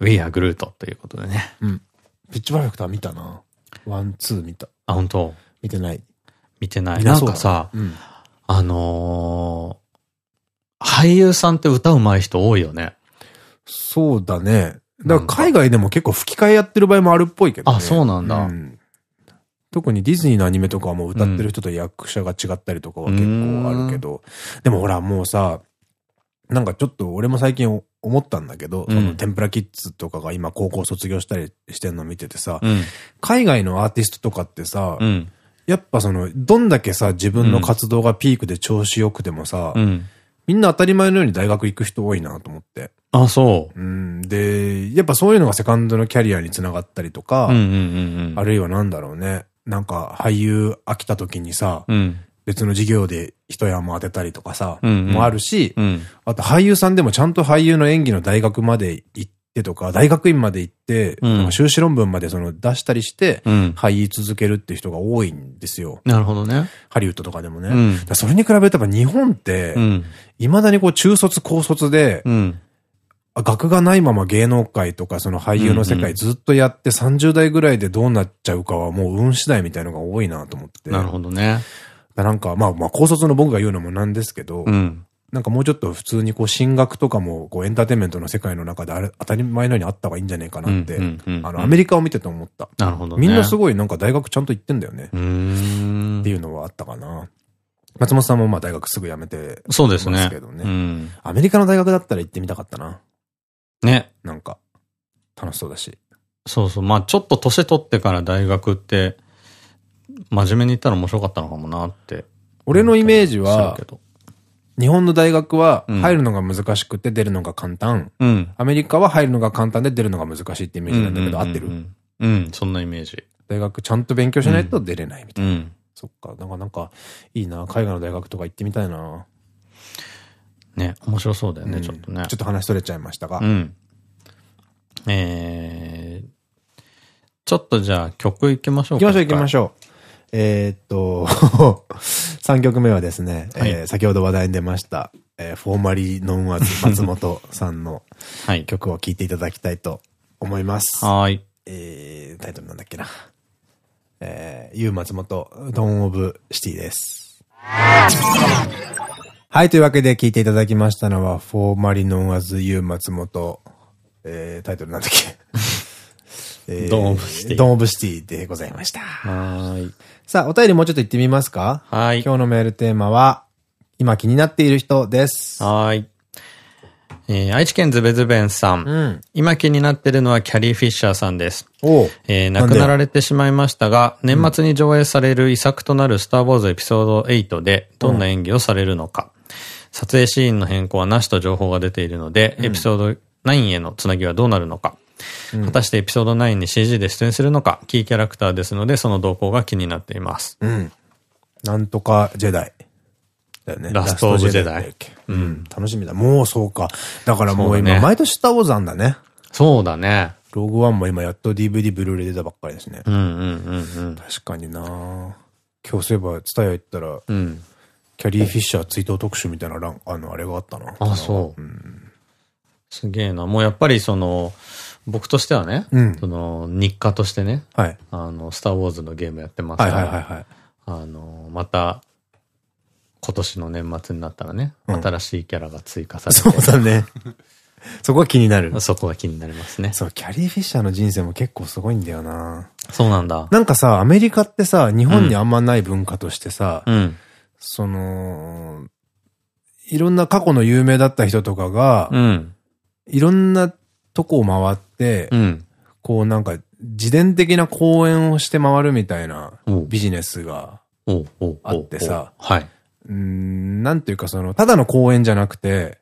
We are Groot ということでね。うん、ピッチパーフェクトは見たな。 one、two 見た。あ、本当？見てない。見てない。なんかさ、あのー、俳優さんって歌うまい人多いよね。そうだね。だから海外でも結構吹き替えやってる場合もあるっぽいけどね。あ、そうなんだ。うん、特にディズニーのアニメとかはもう歌ってる人と役者が違ったりとかは結構あるけど、でもほらもうさ、なんかちょっと俺も最近思ったんだけど、うん、その天ぷらキッズとかが今高校卒業したりしてんの見ててさ、うん、海外のアーティストとかってさ、うん、やっぱその、どんだけさ、自分の活動がピークで調子よくてもさ、みんな当たり前のように大学行く人多いなと思って。あ、そう。うん。で、やっぱそういうのがセカンドのキャリアにつながったりとか、あるいはなんだろうね。なんか俳優飽きた時にさ、うん、別の授業で一山当てたりとかさ、もあるし、うん、あと俳優さんでもちゃんと俳優の演技の大学まで行ってとか、大学院まで行って、うん、修士論文までその出したりして、俳優続けるっていう人が多いんですよ。なるほどね。ハリウッドとかでもね。それに比べて日本って、未だにこう中卒高卒で、学がないまま芸能界とかその俳優の世界ずっとやって30代ぐらいでどうなっちゃうかはもう運次第みたいのが多いなと思って。なるほどね。なんかまあまあ高卒の僕が言うのもなんですけど、うん、なんかもうちょっと普通にこう進学とかもこうエンターテインメントの世界の中であれ当たり前のようにあった方がいいんじゃねえかなって、あのアメリカを見てて思った。なるほど、ね、みんなすごいなんか大学ちゃんと行ってんだよね。っていうのはあったかな。松本さんもまあ大学すぐ辞めてそうですね。けどね。うん、アメリカの大学だったら行ってみたかったな。ね。なんか、楽しそうだし。そうそう。まあちょっと年取ってから大学って、真面目に言ったら面白かったのかもなって。俺のイメージは、日本の大学は入るのが難しくて出るのが簡単。うん、アメリカは入るのが簡単で出るのが難しいってイメージなんだけど、合ってる？うん、そんなイメージ。大学ちゃんと勉強しないと出れないみたいな。うん、そっか。なんかなんか、いいな。海外の大学とか行ってみたいな。ね、面白そうだよね、ちょっとね。ちょっと話取れちゃいましたが。うん。えー、ちょっとじゃあ曲行きましょうか。行きましょう行きましょう。えー、っと、3曲目はですね、はい、えー、先ほど話題に出ました、えー、 formerly known as 松本さんの 曲を聴いていただきたいと思います。はい。えー、タイトルなんだっけな。えー、ユー松本、 Dawn of City です。はい、というわけで聴いていただきましたのは、 formerly known as ユー松本、えー、タイトルなんだっけえー、 Dawn of City。Dawn of City でございました。はい。さあ、お便りもうちょっと行ってみますか？はい。今日のメールテーマは、今気になっている人です。はい。えー、愛知県ズベズベンさん。うん、今気になっているのはキャリー・フィッシャーさんです。おえー、亡くなられてしまいましたが、年末に上映される遺作となるスター・ウォーズエピソード8で、どんな演技をされるのか。うん、撮影シーンの変更はなしと情報が出ているので、うん、エピソード9へのつなぎはどうなるのか。果たしてエピソード9に CG で出演するのか、キーキャラクターですので、その動向が気になっています。うん。なんとかジェダイ。だよね。ラストオブジェダイ。うん。楽しみだ。もうそうか。だからもう今、毎年スターウォーズなんだね。そうだね。ログワンも今やっと DVD ブルーレイ出たばっかりですね。うんうんうんうん。確かにな今日そういえば、ツタヤ行ったら、うん、キャリー・フィッシャー追悼特集みたいなラン、あの、あれがあったな。あ、そう。うん、すげえな。もうやっぱりその、僕としてはね、うん、その、日課としてね、はい、あの、スターウォーズのゲームやってますから、はいはいはい、あの、また、今年の年末になったらね、うん、新しいキャラが追加されて。そうだね。そこが気になる。そこが気になりますね。そう、キャリー・フィッシャーの人生も結構すごいんだよなそうなんだ。なんかさ、アメリカってさ、日本にあんまない文化としてさ、うん、その、いろんな過去の有名だった人とかが、うん、いろんなとこを回って、うん、こうなんか自伝的な講演をして回るみたいなビジネスがあってさ、はい。うん、なんていうかその、ただの講演じゃなくて、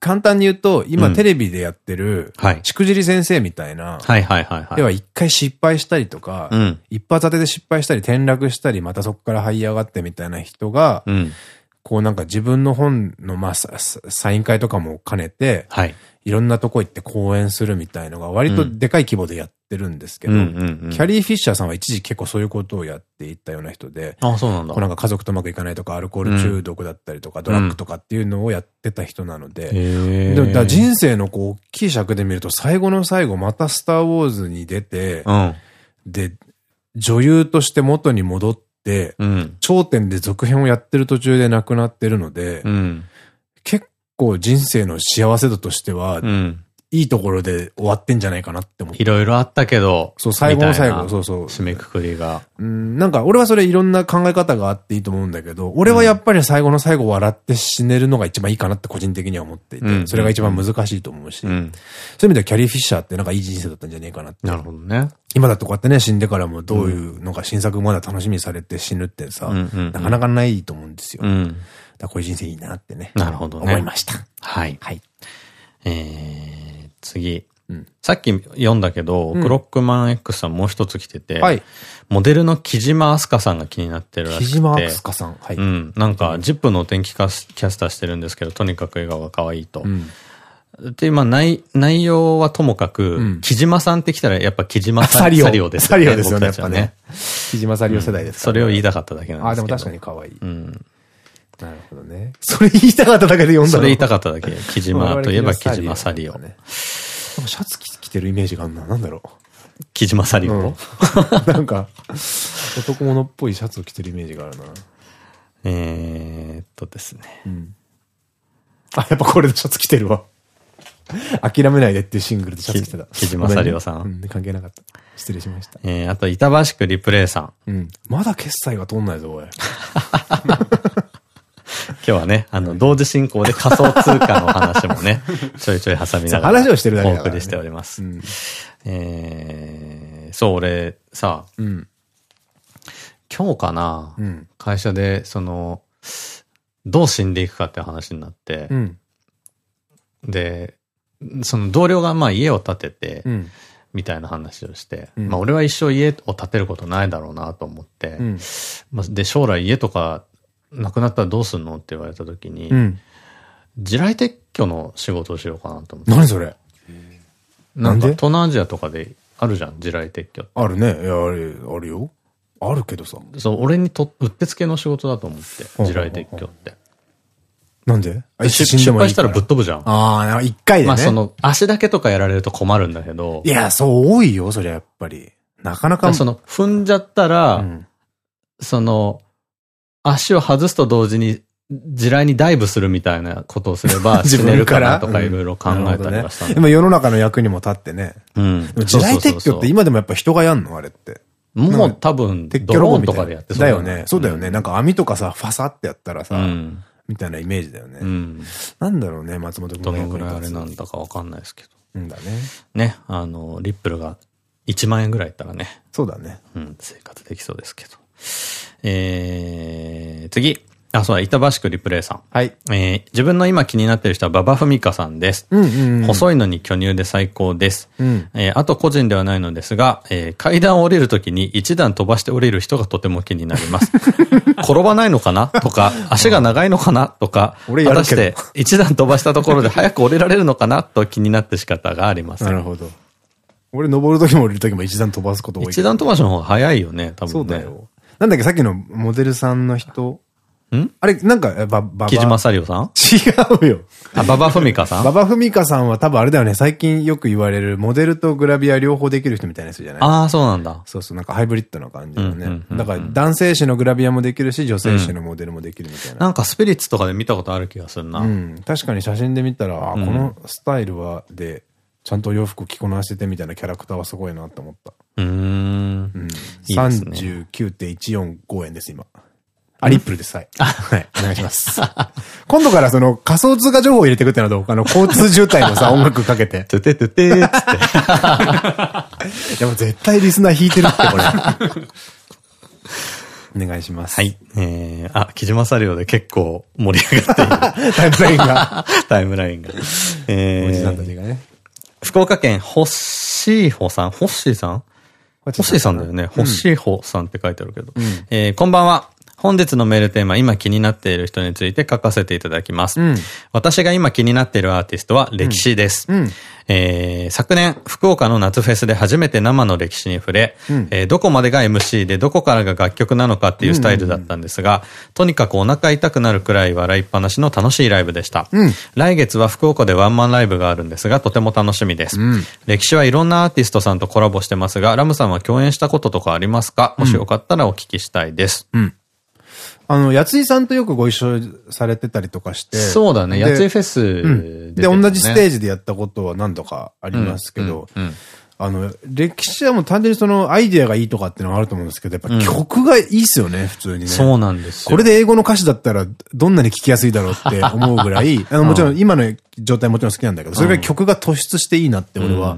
簡単に言うと、今テレビでやってる、しくじり先生みたいな、はいはいはいはい。では一回失敗したりとか、うん、一発当てで失敗したり転落したり、またそこから這い上がってみたいな人が、うん、こうなんか自分の本のまあサイン会とかも兼ねて、はい、いろんなとこ行って講演するみたいのが割とでかい規模でやってるんですけど、キャリー・フィッシャーさんは一時結構そういうことをやっていったような人で、あ、そうなんだ。こうなんか家族とうまくいかないとか、アルコール中毒だったりとか、ドラッグとかっていうのをやってた人なので、でもだ人生のこう、大きい尺で見ると最後の最後またスター・ウォーズに出て、うん、で、女優として元に戻って、うん、頂点で続編をやってる途中で亡くなってるので、うん、結構人生の幸せ度としては、うん、いいところで終わってんじゃないかなって思って。いろいろあったけど。そう、最後の最後、そうそう。締めくくりが。うん、なんか俺はそれいろんな考え方があっていいと思うんだけど、俺はやっぱり最後の最後笑って死ねるのが一番いいかなって個人的には思っていて、それが一番難しいと思うし、うん、そういう意味ではキャリー・フィッシャーってなんかいい人生だったんじゃねえかなって。なるほどね。今だとこうやってね、死んでからもどういうのか新作まだ楽しみにされて死ぬってさ、なかなかないと思うんですよ。うん、だこういう人生いいなってね。なるほどね。思いました。はい。はい。えー、次。さっき読んだけど、クロックマン X さんもう一つ来てて、はい、モデルの木島明日香さんが気になってるらしくて。木島明日香さん。はい。うん。なんか、ジップのお天気キャスターしてるんですけど、とにかく笑顔が可愛いと。うんで、まあ、内、内容はともかく、うん、木島さんって来たらやっぱ木島 サリオですよね。サリオですよね、やっぱね。木島サリオ世代ですから、ね、それを言いたかっただけなんですけど。あ、でも確かに可愛い。うん。なるほどね。それ言いたかっただけで読んだそれ言いたかっただけ。木島といえば木島サリオ。ね、シャツ着てるイメージがあるな。なんだろう。木島サリオ、うん、なんか、男物っぽいシャツを着てるイメージがあるな。えーっとですね。うん。あ、やっぱこれのシャツ着てるわ。諦めないでっていうシングルでシャツ着てた。木島サリオさん。うん、関係なかった。失礼しました。えー、あと、板橋区リプレイさん。うん。まだ決済が通んないぞ、おい。今日はね、あの、同時進行で仮想通貨の話もね、ちょいちょい挟みながら。話をしてるだけお送りしております。うん、えー、そう、俺、さ、うん、今日かな、うん、会社で、その、どう死んでいくかって話になって、うん、で、その同僚がまあ家を建てて、みたいな話をして、まあ俺は一生家を建てることないだろうなと思って、まあ、で、将来家とかなくなったらどうすんのって言われた時に、うん、地雷撤去の仕事をしようかなと思って。何それ？なんか、東南アジアとかであるじゃん、地雷撤去。あるね。いや、あれ、あるよ。あるけどさ。そう、俺にと、うってつけの仕事だと思って、地雷撤去って。なんで？失敗したらぶっ飛ぶじゃん。ああ、一回でね。まあその、足だけとかやられると困るんだけど。いや、そう多いよ、そりゃやっぱり。なかなか。その、踏んじゃったら、うんその、足を外すと同時に、地雷にダイブするみたいなことをすれば、死ねるかなとかいろいろ考えたりはしたんだ今世の中の役にも立ってね。うん。地雷撤去って今でもやっぱ人がやんのあれって。もう多分、撤ドローンとかでやってだよね。そうだよね。なんか網とかさ、ファサってやったらさ、うん。みたいなイメージだよね。うん。なんだろうね、松本君どがのぐらいあれなんだかわかんないですけど。うんだね。ね、あの、リップルが1万円ぐらいいったらね、そうだね。うん、生活できそうですけど。えー、次。あ、そうだ、板橋区リプレイさん。はい。えー、自分の今気になってる人は馬場文香さんです。うんうんうん。細いのに巨乳で最高です。うんえーあと個人ではないのですが、えー階段を降りるときに一段飛ばして降りる人がとても気になります。転ばないのかな？とか、足が長いのかな？とか、俺や果たして一段飛ばしたところで早く降りられるのかな？と気になって仕方がありません。なるほど。俺登るときも降りるときも一段飛ばすこと多い。一段飛ばしの方が早いよね、多分ね。そうだよ。なんだっけ、さっきのモデルさんの人？ん？あれ、なんか、えば、ばば。木島サリオさん？違うよ。あ、馬場文香さん？馬場文香さんは多分あれだよね、最近よく言われる、モデルとグラビア両方できる人みたいな人じゃない？ああ、そうなんだ。そうそう、なんかハイブリッドな感じのねうんうんうんう。んだから男性誌のグラビアもできるし、女性誌のモデルもできるみたいな。なんかスピリッツとかで見たことある気がするな。うん。確かに写真で見たら、あ、こうんのスタイルは、で、ちゃんと洋服着こなしててみたいなキャラクターはすごいなって思った。うーん。うん。いいですね39.145円です、今。あ、リップルです。はい。はい。お願いします。今度からその仮想通貨情報を入れてくってのはどうかの交通渋滞のさ、音楽かけて。ててててーっつって。でも絶対リスナー弾いてるって、これ。お願いします。はい。えー、あ、木島サリオで結構盛り上がっている。タイムラインが。タイムラインが。えおじさんたー、ちがね。福岡県、ホッシーホさんホッシーさんホッシーさんだよね。ホッシーホさんって書いてあるけど。えーこんばんは。本日のメールテーマ、今気になっている人について書かせていただきます。うん私が今気になっているアーティストは歴史です。うんえー昨年、福岡の夏フェスで初めて生の歴史に触れ、うんえーどこまでが MC でどこからが楽曲なのかっていうスタイルだったんですが、とにかくお腹痛くなるくらい笑いっぱなしの楽しいライブでした。うん来月は福岡でワンマンライブがあるんですが、とても楽しみです。ん歴史はいろんなアーティストさんとコラボしてますが、ラムさんは共演したこととかありますか？もしよかったらお聞きしたいです。あの、やついさんとよくご一緒されてたりとかして。そうだね、でやついフェスうん。で、同じステージでやったことは何度かありますけど、うんうんあの、歴史はもう単純にそのアイディアがいいとかっていうのがあると思うんですけど、やっぱ曲がいいっすよね、普通にね。そうなんですよ。これで英語の歌詞だったらどんなに聴きやすいだろうって思うぐらい、あの、もちろん今の状態もちろん好きなんだけど、それぐらい曲が突出していいなって俺は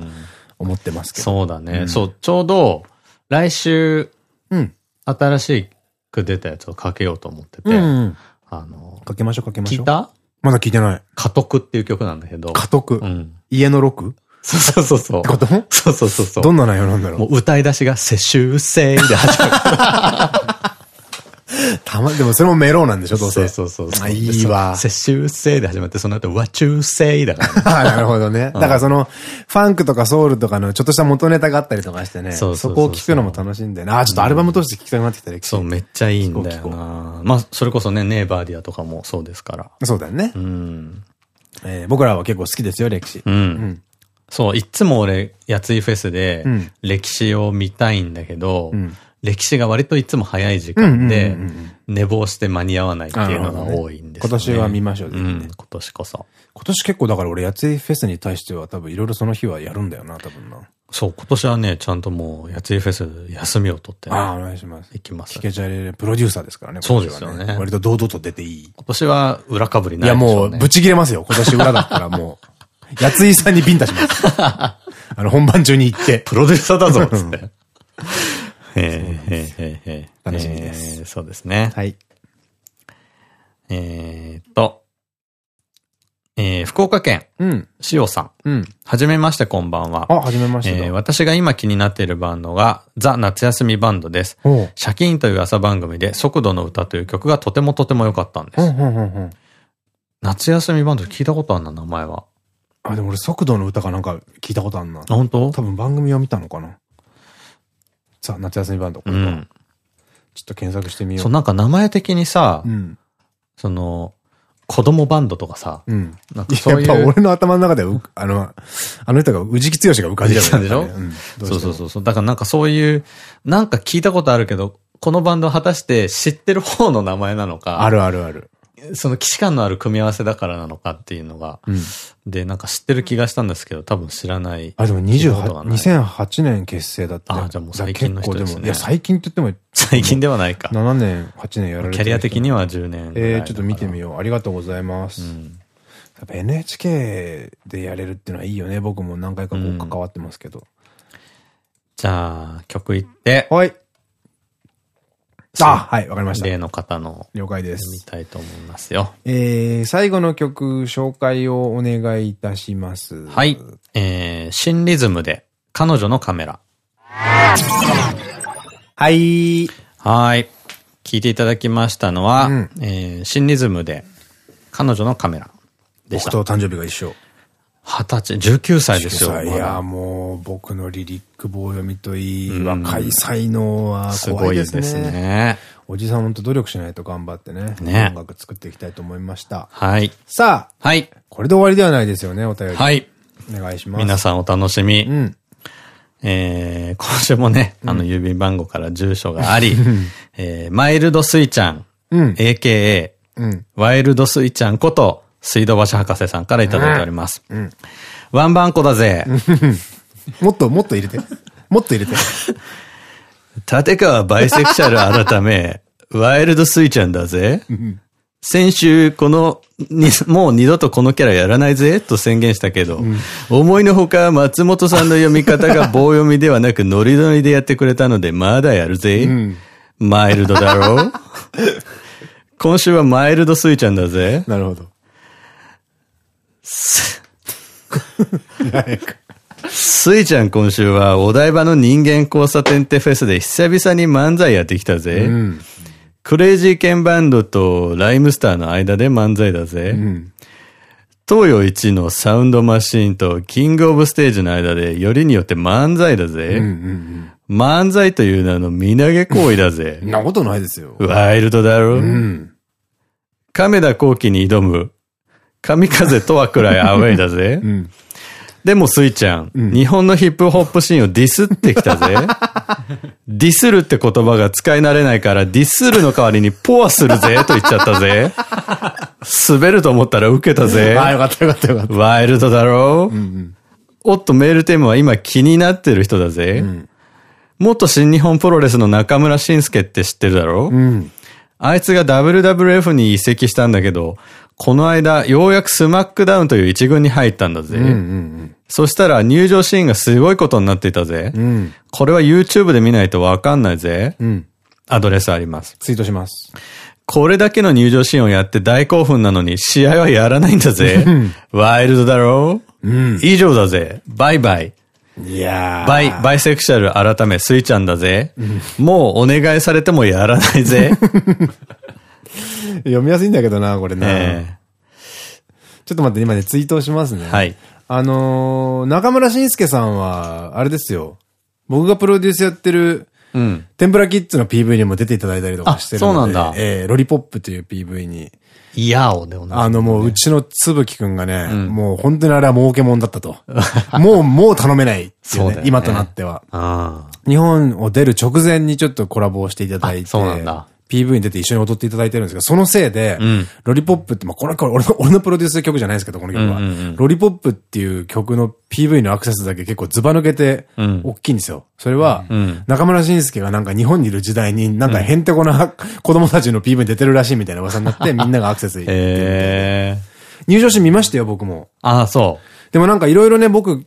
思ってますけど。そうだね。そう、ちょうど、来週、うん。新しく出たやつをかけようと思ってて。あの、かけましょうかけましょ。聞いうた？まだ聞いてない。家督っていう曲なんだけど。家督。うん。家の録そうそうそうそう。ってこと？そうそうそうそう。どんな内容なんだろう？もう歌い出しが世襲制で始まる。たま、でもそれもメローなんでしょ、どうせ。そうそうそう。あいいわ 世襲制で始まって、その後、和中制だから なるほどね。だからその、ファンクとかソウルとかのちょっとした元ネタがあったりとかしてね。そこを聞くのも楽しいんだよな。ああ、ちょっとアルバム通して聞きたくなってきたね。そう、めっちゃいいんだよなまあ、それこそね、ネイバーディアとかもそうですから。そうだよねう。ん。えー僕らは結構好きですよ、歴史。うん。うん。そう、いっつも俺、やついフェスでうん、歴史を見たいんだけど、ん歴史が割といつも早い時間で寝坊して間に合わないっていうのが多いんですよね。今年は見ましょう、ねうん、今年こそ。今年結構だから俺、やついフェスに対しては多分いろいろその日はやるんだよな、多分な。そう、今年はね、ちゃんともう、やついフェス休みを取ってね、ああ、お願いします。行きます聞。けちゃれプロデューサーですからね、そうですよね割と堂々と出ていい。今年は裏かぶりいや、ないでしょうね。もう、ぶち切れますよ。今年裏だったらもう。やついさんにビンタします。あの、本番中に行って。プロデューサーだぞ、つって。へえ。楽しみですえーそうですね。はい。えーっと、えー福岡県、うん。塩さん。うん。はじめまして、こんばんは。あ、はじめましてだ。えー私が今気になっているバンドが、ザ・夏休みバンドです。シャキーンという朝番組で、速度の歌という曲がとてもとても良かったんです。夏休みバンド聞いたことあんな、名前は。あ、でも俺速度の歌かなんか聞いたことあんな。あ、本当？多分番組を見たのかな。さあ、夏休みバンド。これうん。ちょっと検索してみよう。そう、なんか名前的にさ、うん。その、子供バンドとかさ、うん。なんかそういう。やっぱ俺の頭の中で あの、あの人が、宇治木剛が浮かんじゃう、でしょ？うん。そうそうそうそう。だからなんかそういう、なんか聞いたことあるけど、このバンドは果たして知ってる方の名前なのか、あるあるある。その既視感のある組み合わせだからなのかっていうのが、うん。で、なんか知ってる気がしたんですけど、多分知らない。あ、でも聞いたことが28、ない2008年結成だって。あじゃあもう最近の人ですねいや、最近って言っても、最近ではないか。7年、8年やられてキャリア的には10年えー。ちょっと見てみよう。ありがとうございます。うん。やっぱ NHK でやれるっていうのはいいよね。僕も何回かこうんう関わってますけど。じゃあ、曲いって、はい。あ、はい、わかりました。例の方の了解です。たいと思いますよ。えー、最後の曲紹介をお願いいたします。はい。えー、新リズムで、彼女のカメラ。はい。はい。聞いていただきましたのは、うんえー、新リズムで、彼女のカメラでした。僕と誕生日が一緒。二十歳、19歳ですよ。19歳いや、もう僕のリリック棒読みといい、うん若い才能はす怖いですね。ごいですね。おじさんほんと努力しないと頑張ってね。ね音楽作っていきたいと思いました。はい。さあ、はい。これで終わりではないですよね、お便り。はい。お願いします。皆さんお楽しみ。うん。えー、今週もね、あの、郵便番号から住所があり、えー、マイルドスイちゃん、うん。AKA、うん。ワイルドスイちゃんこと、水道橋博士さんからいただいております。うん。ワンバンコだぜ。もっと、もっと入れて。もっと入れて。立川バイセクシャル改め、ワイルドスイちゃんだぜ。先週、この、に、もう二度とこのキャラやらないぜ、と宣言したけど、思いのほか松本さんの読み方が棒読みではなくノリノリでやってくれたので、まだやるぜ。んマイルドだろ 今週はマイルドスイちゃんだぜ。なるほど。スイちゃん今週はお台場の人間交差点ってフェスで久々に漫才やってきたぜ。うん。クレイジーケンバンドとライムスターの間で漫才だぜ。うん。東洋一のサウンドマシーンとキングオブステージの間でよりによって漫才だぜ。漫才という名の身投げ行為だぜ なことないですよ。ワイルドだろ、うん。亀田光輝に挑む。神風とはくらいアウェイだぜう。ん。でもスイちゃん、日本のヒップホップシーンをディスってきたぜ。ディスるって言葉が使い慣れないから、ディスるの代わりにポアするぜと言っちゃったぜ。滑ると思ったら受けたぜ。あ、よかったよかったよかった。ワイルドだろ、うん。おっと、メールテーマは今気になってる人だぜ。ん元新日本プロレスの中村晋介って知ってるだろ、うん。あいつが WWF に移籍したんだけど、この間、ようやくスマックダウンという一軍に入ったんだぜ。うん。うん。そしたら入場シーンがすごいことになっていたぜ。うん。これは YouTube で見ないとわかんないぜ。うん。アドレスあります。ツイートします。これだけの入場シーンをやって大興奮なのに試合はやらないんだぜ。ワイルドだろう？ん。以上だぜ。バイバイ。いやー。バイ、バイセクシャル改めスイちゃんだぜ。もうお願いされてもやらないぜ。読みやすいんだけどな、これな。えちょっと待って、今ね、ツイートをしますね。ーはい。あのー、中村晋介さんは、あれですよ。僕がプロデュースやってる、うん。天ぷらキッズの PV にも出ていただいたりとかしてるので。あそうなんだえーロリポップという PV に。いやおでもな。あのもう、うちのつぶきくんがね、もう本当にあれは儲けもんだったと。もう、もう頼めないっていうそうだよねね今となっては。あ日本を出る直前にちょっとコラボをしていただいて。あそうなんだ PV に出て一緒に踊っていただいてるんですけど、そのせいで、んロリポップって、まあ、これ、これ俺の、俺のプロデュース曲じゃないですけど、この曲は。うんうんうんロリポップっていう曲の PV のアクセスだけ結構ズバ抜けて、ん大きいんですよ。それは、ん中村晋介がなんか日本にいる時代に、なんかへんてこな 子供たちの PV に出てるらしいみたいな噂になって、みんながアクセス入れてるみたいでええ入場して見ましたよ、僕も。ああ、そでもなんかいろいろね、僕、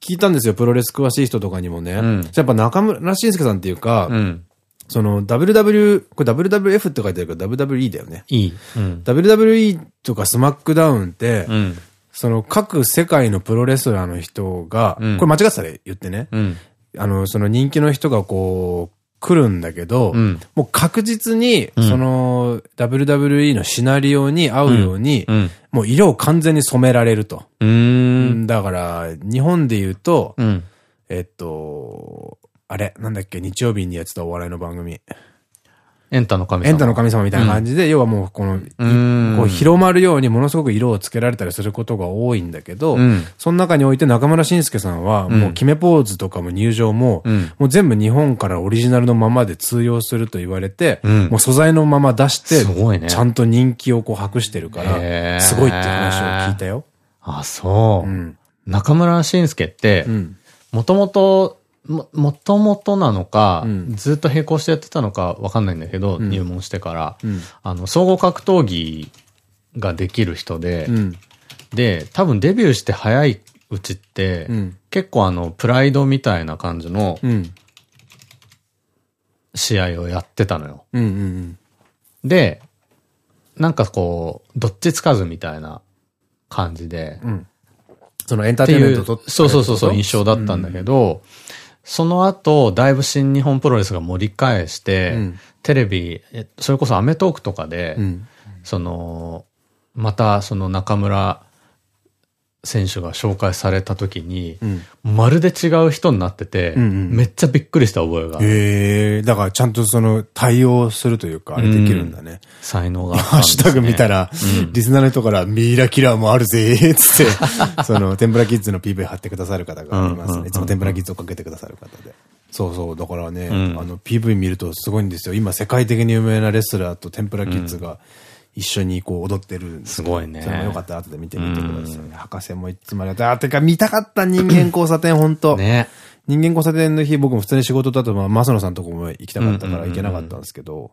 聞いたんですよ、プロレス詳しい人とかにもね。んやっぱ中村晋介さんっていうか、う。うん。その WW、これ WWF って書いてあるけど WWE だよね。いい。うん。WWE とかスマックダウンって、うん。その各世界のプロレスラーの人が、うんこれ間違ってたら言ってね。うん。あの、その人気の人がこう、来るんだけど、うん、もう確実に、その、WWE のシナリオに合うように、もう色を完全に染められると。だから、日本で言うと、えっと、あれ、なんだっけ、日曜日にやってたお笑いの番組。エンタの神様。エンタの神様みたいな感じで、うん、要はもうこの、こう広まるようにものすごく色をつけられたりすることが多いんだけど、うん、その中において中村慎介さんは、もう決めポーズとかも入場も、うん、もう全部日本からオリジナルのままで通用すると言われて、もう素材のまま出して、ね、ちゃんと人気をこう博してるから、すごいって話を聞いたよ。あ、そう。中村慎介って、もともとも、もともとなのか、うん、ずっと並行してやってたのかわかんないんだけど、うん、入門してから、うん、あの、総合格闘技ができる人で、で、多分デビューして早いうちって、結構あの、プライドみたいな感じの、試合をやってたのよ。で、なんかこう、どっちつかずみたいな感じで、そのエンターテインメントとそうそうそうそう印象だったんだけど、その後、だいぶ新日本プロレスが盛り返して、うん、テレビ、それこそアメトークとかで、うん、その、またその中村選手が紹介された時に、うん、まるで違う人になってて、めっちゃびっくりした覚えが。へえ、だからちゃんとその対応するというか、あれできるんだね。うん、才能が、ね、ハッシュタグ見たら、うん、リスナーの人からミイラキラーもあるぜ、つって、その、天ぷらキッズの PV 貼ってくださる方がいますね。いつも天ぷらキッズをかけてくださる方で。そうそう、だからね、あの PV 見るとすごいんですよ。今世界的に有名なレスラーと天ぷらキッズが、一緒にこう踊ってるすごいね。それもよかったら後で見てみてください。博士もいつもありがとう。あ、てか見たかった人間交差点、本当ね。人間交差点の日、僕も普通に仕事だと、まあ、マスノさんとこも行きたかったから行けなかったんですけど、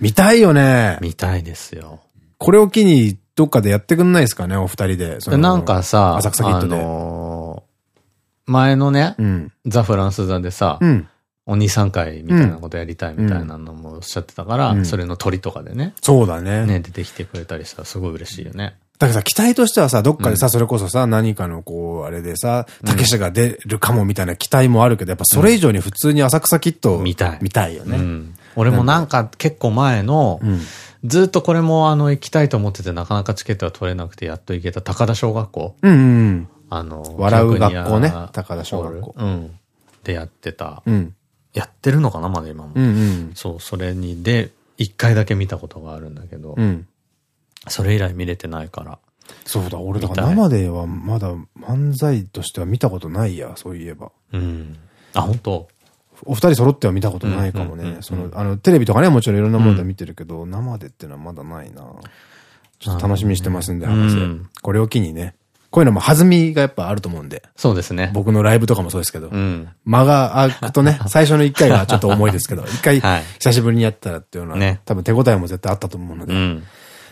見たいよね。見たいですよ。これを機に、どっかでやってくんないですかね、お二人で。なんかさ、浅草キットで。あのー、前のね、うん、ザ・フランス座でさ、うんお兄さん会みたいなことやりたいみたいなのもおっしゃってたから、うん、それの鳥とかでね。そうだね。ね、出てきてくれたりしたらすごい嬉しいよね。だからさ、期待としてはさ、どっかでさ、うん、それこそさ、何かのこう、あれでさ、たけしが出るかもみたいな期待もあるけど、やっぱそれ以上に普通に浅草キット見たい。見たいよね。うん、俺もなんか結構前の、ずっとこれもあの、行きたいと思っててなかなかチケットが取れなくてやっと行けた高田小学校。うんうん。あの、笑う学校ね。高田小学校。うん。でやってた。うん。やってるのかなまだ今も。うんうん、そう、それに、で、一回だけ見たことがあるんだけど、うん、それ以来見れてないから。そうだ、俺だから生ではまだ漫才としては見たことないや、そういえば。うん。あ、本当？お二人揃っては見たことないかもね。その、あの、テレビとかね、もちろんいろんなもので見てるけど、うん、生でっていうのはまだないな。ちょっと楽しみにしてますんで、話、うん、これを機にね、こういうのも弾みがやっぱあると思うんで。そうですね。僕のライブとかもそうですけど。うん、間が空くとね、最初の一回がちょっと重いですけど、一回久しぶりにやったらっていうのは、ね、多分手応えも絶対あったと思うので。うん、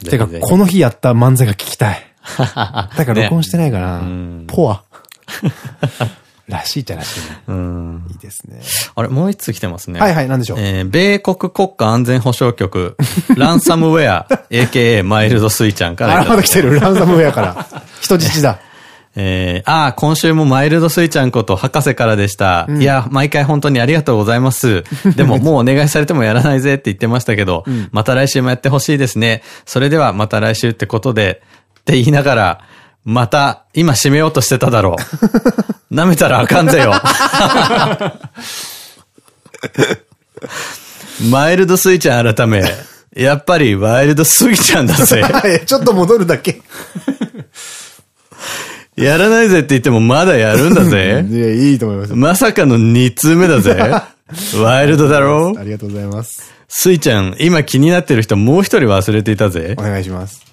てか、この日やった漫才が聞きたい。だから録音してないかな。ね、ポア。らしいじゃらしいね。うん。いいですね。あれ、もう一つ来てますね。はいはい、なんでしょう？えー、米国国家安全保障局、ランサムウェア、AKA マイルドスイちゃんから。あ、まだ来てる。ランサムウェアから。人質だ。えー、ああ、今週もマイルドスイちゃんこと博士からでした。うん、いや、毎回本当にありがとうございます。でももうお願いされてもやらないぜって言ってましたけど、うん、また来週もやってほしいですね。それではまた来週ってことで、って言いながら、また、今締めようとしてただろう。舐めたらあかんぜよ。マイルドスイちゃん改め、やっぱりワイルドスイちゃんだぜ。ちょっと戻るだけ。やらないぜって言ってもまだやるんだぜ。いや、いいと思います。まさかの2通目だぜ。ワイルドだろありがとうございます。スイちゃん、今気になってる人もう一人忘れていたぜ。お願いします。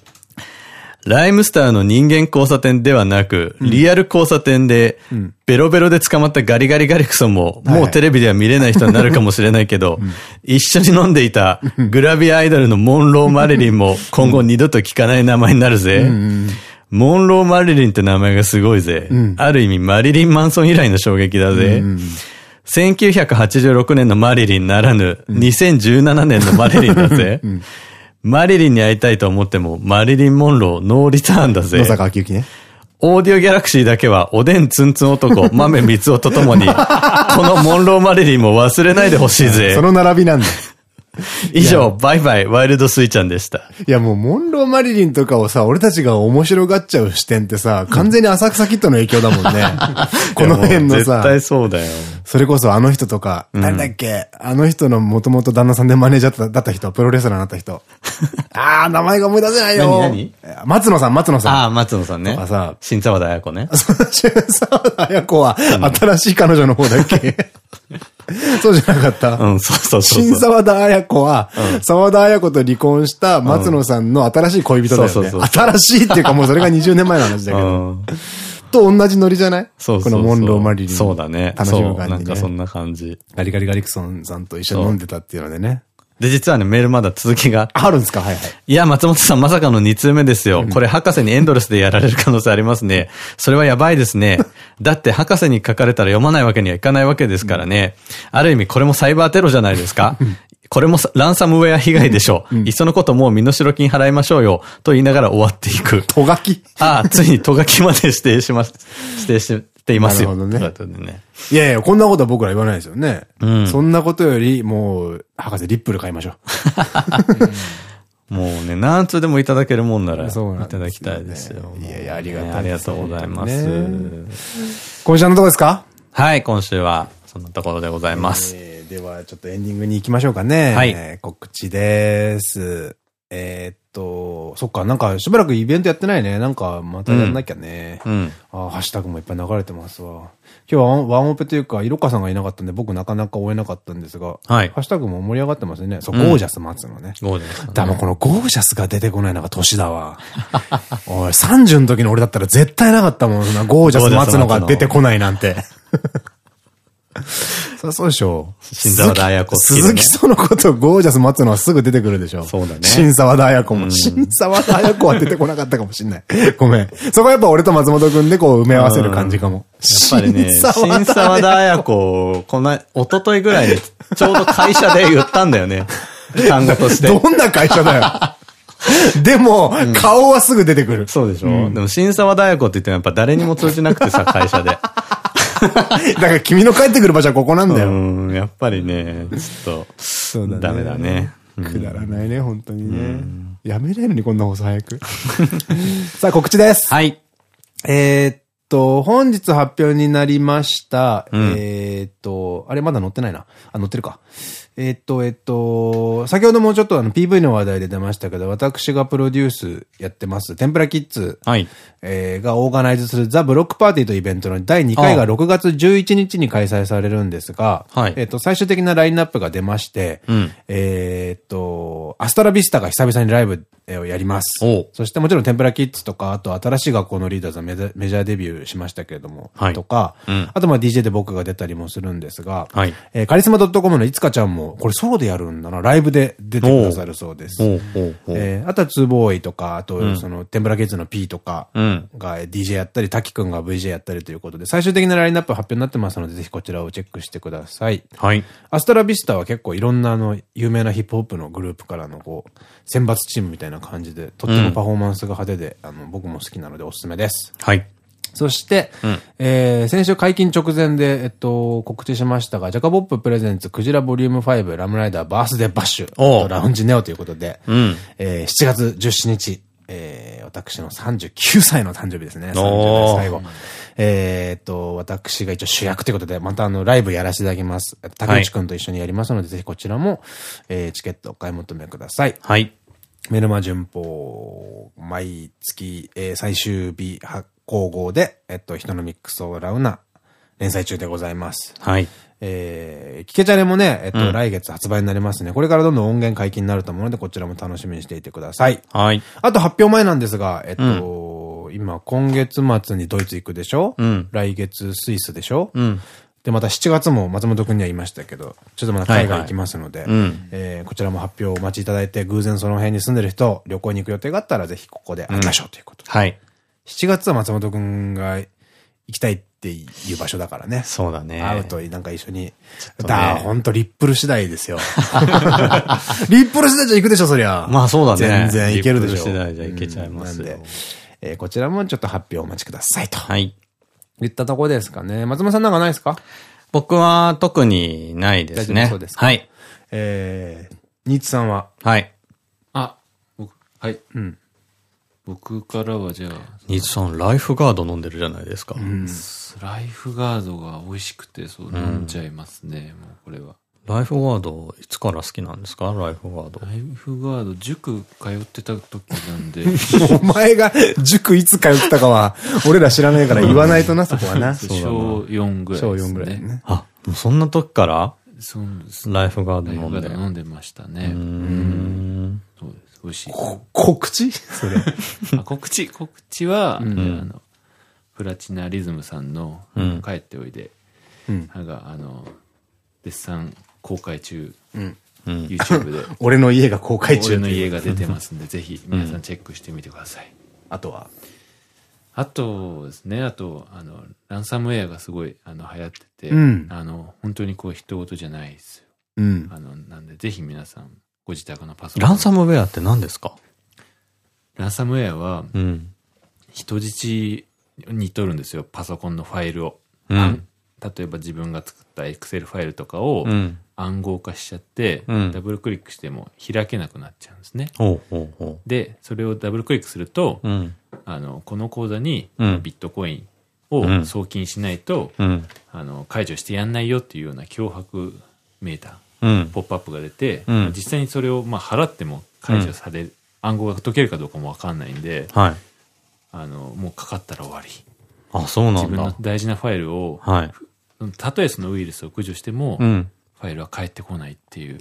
ライムスターの人間交差点ではなく、うん、リアル交差点で、ベロベロで捕まったガリガリガリクソンも、もうテレビでは見れない人になるかもしれないけど、一緒に飲んでいたグラビアアイドルのモンロー・マリリンも今後二度と聞かない名前になるぜ。モンロー・マリリンって名前がすごいぜ。うん、ある意味マリリン・マンソン以来の衝撃だぜ。1986年のマリリンならぬ、2017年のマリリンだぜ。マリリンに会いたいと思っても、マリリン・モンロー、ノーリターンだぜ。野坂昭之ね。オーディオギャラクシーだけは、おでんツンツン男、豆三つおとともに、このモンローマリリンも忘れないでほしいぜそ。の並びなんだよ。以上、バイバイ、ワイルドスイちゃんでした。いやもう、モンローマリリンとかをさ、俺たちが面白がっちゃう視点ってさ、完全に浅草キッドの影響だもんね。この辺のさ、絶対そうだよ。それこそあの人とか、誰だっけあの人のもともと旦那さんでマネージャーだった人、プロレスラーになった人。あー、名前が思い出せないよ。何松野さん、松野さん。ああ、松野さんねとかさ。新沢田彩子ね。沢田彩子は、新しい彼女の方だっけ？そうじゃなかった？うん、そうそうそう新。沢田彩子は、沢田彩子と離婚した松野さんの新しい恋人だよね。新しいっていうかもうそれが20年前の話だけうど。ん。と同じノリじゃない？そうそう。このモンローマリリン。そうだね。楽しむ感じね。なんかそんな感じ。ガリガリガリクソンさんと一緒に飲んでたっていうのでね。で、実はね、メールまだ続きが。あるんですか？はいはい。いや、松本さんまさかの2通目ですよ。これ博士にエンドレスでやられる可能性ありますね。それはやばいですね。だって博士に書かれたら読まないわけにはいかないわけですからね。ある意味これもサイバーテロじゃないですか。これもさランサムウェア被害でしょう。いっそのこともう身代金払いましょうよ。と言いながら終わっていく。とがき。ああ、ついにとがきまで指定します。指定していますよ。なるほどねといね。いやいや、こんなことは僕ら言わないですよね。うんそんなことより、もう、博士リップル買いましょ もうね、何通でもいただけるもんなら、いただきたいですよ。いやいやありがたいねありがとうございます。う。今週のとこですか？はい、今週はそんなところでございます。えーでは、ちょっとエンディングに行きましょうかね。はいえー告知です。えーっと、そっか、なんかしばらくイベントやってないね。なんかまたやんなきゃね。うん。あーハッシュタグもいっぱい流れてますわ。今日はワンオペというか、色川さんがいなかったんで、僕なかなか追えなかったんですが、はいハッシュタグも盛り上がってますね。そう、うんゴージャス待つのね。ゴージャスだもうこのゴージャスが出てこないのが年だわ。おい、30の時の俺だったら絶対なかったもんなゴージャス待つのが出てこないなんて。そりゃそうでしょう。新沢田彩子鈴木そのことゴージャス待つのはすぐ出てくるでしょ。そうだね新沢田彩子も。新沢田彩子は出てこなかったかもしんない。ごめん。そこはやっぱ俺と松本くんでこう埋め合わせる感じかも。やっぱりね、新沢田彩子、この、一昨日ぐらいに、ちょうど会社で言ったんだよね。単語として。どんな会社だよ。でも、顔はすぐ出てくる。そうでしょ、でも新沢田彩子って言ってもやっぱ誰にも通じなくてさ、会社で。だから君の帰ってくる場所はここなんだうよ。ん、やっぱりね、ちょっと、そうだね。ダメだね。くだらないね、本当にね。やめれるのにこんな放送早く。さあ、告知です。はい。えーっと、本日発表になりました。うんえーっと、あれまだ載ってないな。あ、載ってるか。えーっと、えーっと、先ほどもちょっとあの PV の話題で出ましたけど、私がプロデュースやってます、天ぷらキッズ。はい。えーがオーガナイズするザ・ブロックパーティーというイベントの第2回が6月11日に開催されるんですが、はいえっと、最終的なラインナップが出まして、うんえっと、アストラビスタが久々にライブをやります。そしてもちろん天ぷらキッズとか、あと新しい学校のリーダーズはメジャーデビューしましたけれども、はいとか、うんあとまあ DJ で僕が出たりもするんですが、はいえーカリスマ .com のいつかちゃんも、これソロでやるんだな、ライブで出てくださるそうです。えーあとはツーボーイとか、あと、んその、天ぷらキッズの P とかうんが DJ やったり、滝くんが VJ やったりということで、最終的なラインナップ発表になってますので、ぜひこちらをチェックしてください。はい。アストラビスタは結構いろんなあの、有名なヒップホップのグループからのこう、選抜チームみたいな感じで、とってもパフォーマンスが派手で、あの、僕も好きなのでおすすめです。はい。そして、うんえー先週解禁直前で、えっと、告知しましたが、ジャカボップ presents クジラ volume 5ラムライダー birthday bash ラウンジネオということで、うん。えー7月17日、えー私の39歳の誕生日ですね。30おー代最後。えーっと、私が一応主役ということで、またあの、ライブやらせていただきます。竹内くんと一緒にやりますので、ぜひこちらも、えーチケットお買い求めください。はい。メルマ旬報、毎月、えー最終日発行号で、えっと、人のミックスをラウナ、連載中でございます。はい。えー、キケチャレもね、えっと、うん来月発売になりますね。これからどんどん音源解禁になると思うので、こちらも楽しみにしていてください。はい。あと発表前なんですが、えっと、今、今月末にドイツ行くでしょ？うん来月スイスでしょ？うん。で、また7月も松本くんには言いましたけど、ちょっとまた海外行きますので、うんえーこちらも発表をお待ちいただいて、偶然その辺に住んでる人、旅行に行く予定があったら、ぜひここで会いましょうということで。はい。7月は松本くんが行きたいっていう場所だからね。そうだね。会うとなんか一緒に。とねだ、ほんとリップル次第ですよ。リップル次第じゃ行くでしょ、そりゃ。まあそうだね。全然いけるでしょ。リップル次第じゃいけちゃいますようんなんで。えー、こちらもちょっと発表お待ちくださいと。はい。言ったとこですかね。松本さんなんかないですか？僕は特にないですね。そうですか？はい。えー、ニーツさんは？はい。あ、僕、はい。うん。僕からはじゃあ。ニーツさん、ライフガード飲んでるじゃないですか。うん。ライフガードが美味しくて、そう、飲んじゃいますね、もうこれは。ライフガード、いつから好きなんですか？ライフガード。ライフガード、塾通ってた時なんで。お前が塾いつ通ってたかは、俺ら知らないから言わないとな、そこはな。小4ぐらい、ね。小4ぐらいね。あ、もうそんな時からそうですライフガード飲んで。飲んでましたね。うん。美味しい。告知？それ。告知、告知は、あの、プラチナリズムさんの、帰っておいで、なんか、あの、絶賛公開中。うん。YouTube で。俺の家が公開中。俺の家が出てますんで、ぜひ皆さんチェックしてみてください。あとは？あとですね、あと、あの、ランサムウェアがすごい、あの、流行ってて、うん、あの、本当にこう、人事じゃないですよ。うん。あの、なんで、ぜひ皆さん、ご自宅のパソコン。ランサムウェアって何ですか？ランサムウェアは、うん、人質に取るんですよ、パソコンのファイルを。うん、例えば自分が作った Excel ファイルとかを暗号化しちゃって、うん、ダブルクリックしても開けなくなっちゃうんですね。で、それをダブルクリックすると、うん、あのこの口座にビットコインを送金しないと、うん、あの解除してやんないよっていうような脅迫メーター、ポップアップが出て、実際にそれをまあ払っても解除される、暗号が解けるかどうかもわかんないんで、はい、あのもうかかったら終わり。あ、そうなんだ。自分の大事なファイルを、はい、たとえそのウイルスを駆除しても、うん、ファイルは返ってこないっていう。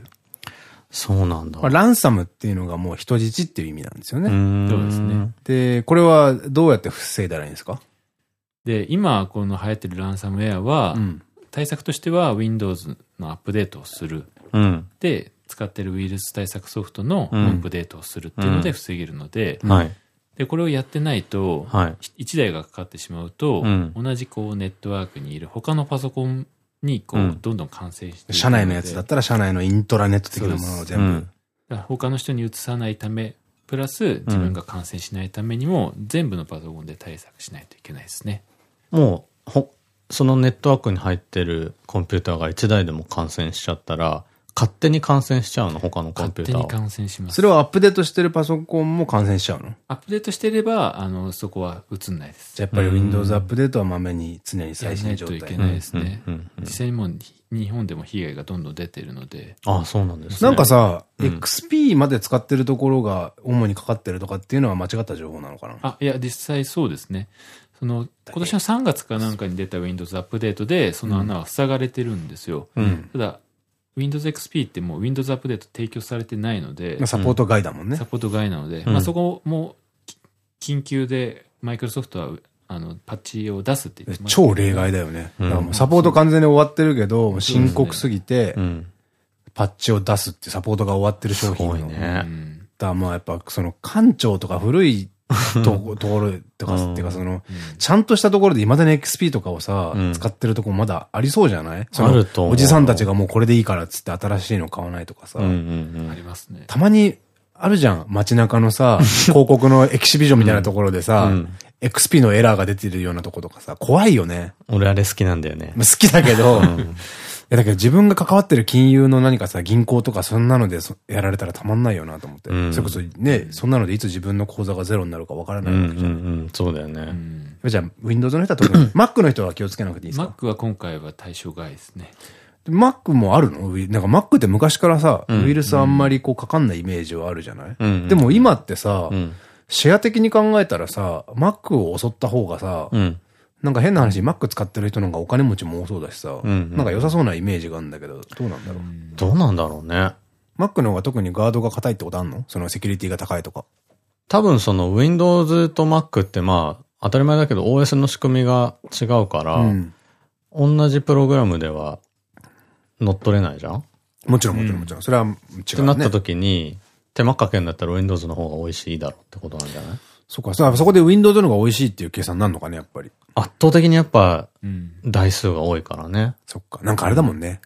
そうなんだ。まあ、ランサムっていうのがもう人質っていう意味なんですよね。そうですね。で、これはどうやって防いだらいいんですか？で、今この流行ってるランサムウェアは、うん、対策としては Windows のアップデートをする。うん、で、使ってるウイルス対策ソフトのアップデートをするっていうので防げるので、はい、で、これをやってないと、はい、1台がかかってしまうと、うん、同じこうネットワークにいる他のパソコンにこう、どんどん完成して社内のやつだったら社内のイントラネット的なものを全部。他の人に移さないため、プラス自分が感染しないためにも、全部のパソコンで対策しないといけないですね。もう、ほ、そのネットワークに入ってるコンピューターが1台でも感染しちゃったら、勝手に感染しちゃうの？他のコンピューター勝手に感染します。それはアップデートしてるパソコンも感染しちゃうの？アップデートしてれば、あの、そこは映んないです。じゃあやっぱり Windows アップデートはまめに常に最新状態。やないといけないですね。実際にもう日本でも被害がどんどん出てるので。ああ、そうなんですね。なんかさ、うん、XP まで使ってるところが主にかかってるとかっていうのは間違った情報なのかな？あ、いや、実際そうですね。その、今年の3月かなんかに出た Windows アップデートで、その穴は塞がれてるんですよ。うん、ただ、Windows XP ってもう Windows アップデート提供されてないので。サポート外だもんね。サポート外なので、うん、まあそこも緊急でマイクロソフトはあのパッチを出すって言ってました、超例外だよね。うん、サポート完全に終わってるけど、深刻すぎて、パッチを出すってサポートが終わってる商品の。すごいね。だまあやっぱその館長とか古い と、ところとか、っていうかその、ちゃんとしたところで未だに XP とかをさ、使ってるとこまだありそうじゃない？その、おじさんたちがもうこれでいいからっつって新しいの買わないとかさ。ありますね。たまに、あるじゃん。街中のさ、広告のエキシビジョンみたいなところでさ、XP のエラーが出てるようなとことかさ、怖いよね。俺あれ好きなんだよね。好きだけど、やだけど自分が関わってる金融の何かさ、銀行とかそんなのでやられたらたまんないよなと思って。うん、それこそね、そんなのでいつ自分の口座がゼロになるかわからないわけじゃん。そうだよね。じゃあ、Windows の人は特に、Mac の人は気をつけなくていいですか ?Mac は今回は対象外ですね。Mac もあるの？なんか Mac って昔からさ、ウイルスあんまりこうかかんないイメージはあるじゃない？でも今ってさ、シェア的に考えたらさ、Mac を襲った方がさ、なんか変な話、Mac 使ってる人なんかお金持ちも多そうだしさ、なんか良さそうなイメージがあるんだけど、どうなんだろう。どうなんだろうね。Mac の方が特にガードが硬いってことあんの？そのセキュリティが高いとか。多分その Windows と Mac ってまあ、当たり前だけど OS の仕組みが違うから、うん、同じプログラムでは乗っ取れないじゃん？もちろんもちろんもちろん。それは違う、ね。ってなった時に、手間かけんだったら Windows の方が美味しいだろうってことなんじゃない？そっか、そこで Windows の方が美味しいっていう計算になるのかね、やっぱり。圧倒的にやっぱ、台数が多いからね。そっか。なんかあれだもんね。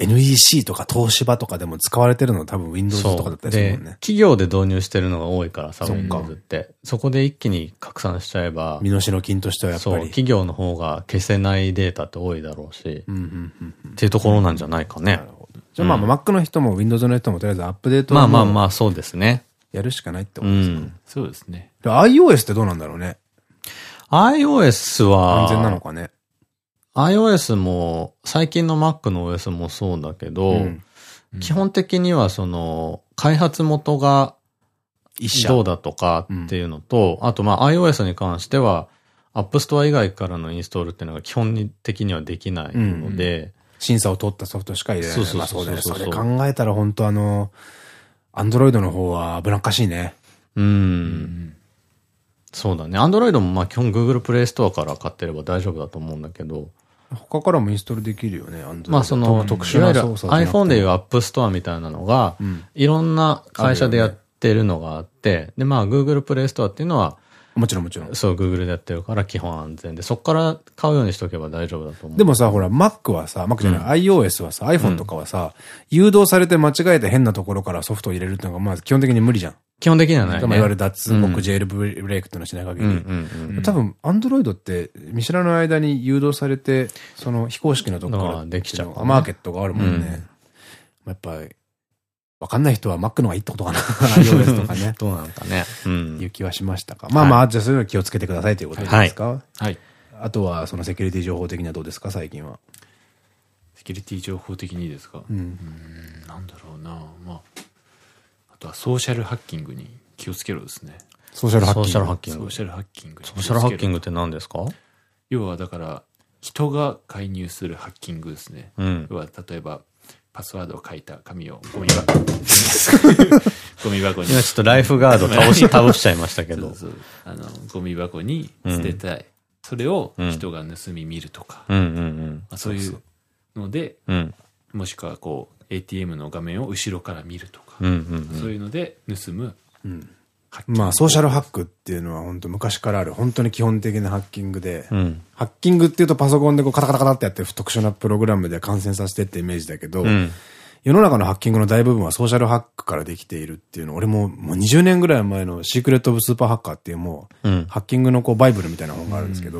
NEC とか東芝とかでも使われてるの多分 Windows とかだったりするもんね。企業で導入してるのが多いからさ、Windows って。そこで一気に拡散しちゃえば。身代金としてはやっぱり。そう、企業の方が消せないデータって多いだろうし。っていうところなんじゃないかね。なるほど。じゃあまあ、Mac の人も Windows の人もとりあえずアップデートまあまあまあ、そうですね。やるしかないってことですか？ね。そうですね。iOS ってどうなんだろうね？iOS は。安全なのかね？iOS も、最近の Mac の OS もそうだけど、うん、基本的にはその、開発元がどうだとかっていうのと、うん、あとまあ iOS に関しては、App Store 以外からのインストールっていうのが基本的にはできないので、うん、審査を取ったソフトしか入れない。そうそうそうそうそれ考えたら本当あの、Android の方は危なっかしいね。うん。そうだね。Android もまあ基本 Google Play Store から買ってれば大丈夫だと思うんだけど、他からもインストールできるよね、まあその、特殊な iPhone でいう App Store みたいなのが、いろんな会社でやってるのがあって、で、まあ Google Play Store っていうのは、もちろんもちろん。そう、Google でやってるから基本安全で、そこから買うようにしとけば大丈夫だと思う。でもさ、ほら、Mac はさ、Mac じゃない、iOS はさ、iPhone とかはさ、誘導されて間違えて変なところからソフトを入れるっていうのが、まず基本的に無理じゃん。基本的にはない、ね。いわゆる脱獄ジェイルブレイクってのしない限り。多分、アンドロイドって見知らぬ間に誘導されて、その非公式のとこからできちゃう、ね。マーケットがあるもんね。やっぱり、わかんない人は Mac の方がいいってことかな。iOS とかね。どうなんかね。うん。いう気はしましたか。まあまあ、じゃあそういうの気をつけてくださいということですか？はい。あとは、そのセキュリティ情報的にはどうですか？最近は。セキュリティ情報的にですか？うん。なんだろうなまあ、あとはソーシャルハッキングに気をつけろですね。ソーシャルハッキング。ソーシャルハッキング。ソーシャルハッキング。ソーシャルハッキングって何ですか？要はだから、人が介入するハッキングですね。うん、要は例えば、パスワードを書いた紙をゴミ箱 ゴミ箱に。今ちょっとライフガード倒し、倒しちゃいましたけど。そうそうあの、ゴミ箱に捨てたい。うん、それを人が盗み見るとか。そういうので、うん、もしくはこう、ATM の画面を後ろから見るとか。そういうので盗む。うんまあ、ソーシャルハックっていうのは本当昔からある、本当に基本的なハッキングで、うん、ハッキングっていうとパソコンでこうカタカタカタってやって特殊なプログラムで感染させてってイメージだけど、うん、世の中のハッキングの大部分はソーシャルハックからできているっていうの、俺ももう20年ぐらい前のシークレット・オブ・スーパーハッカーっていうもう、うん、ハッキングのこうバイブルみたいな本があるんですけど、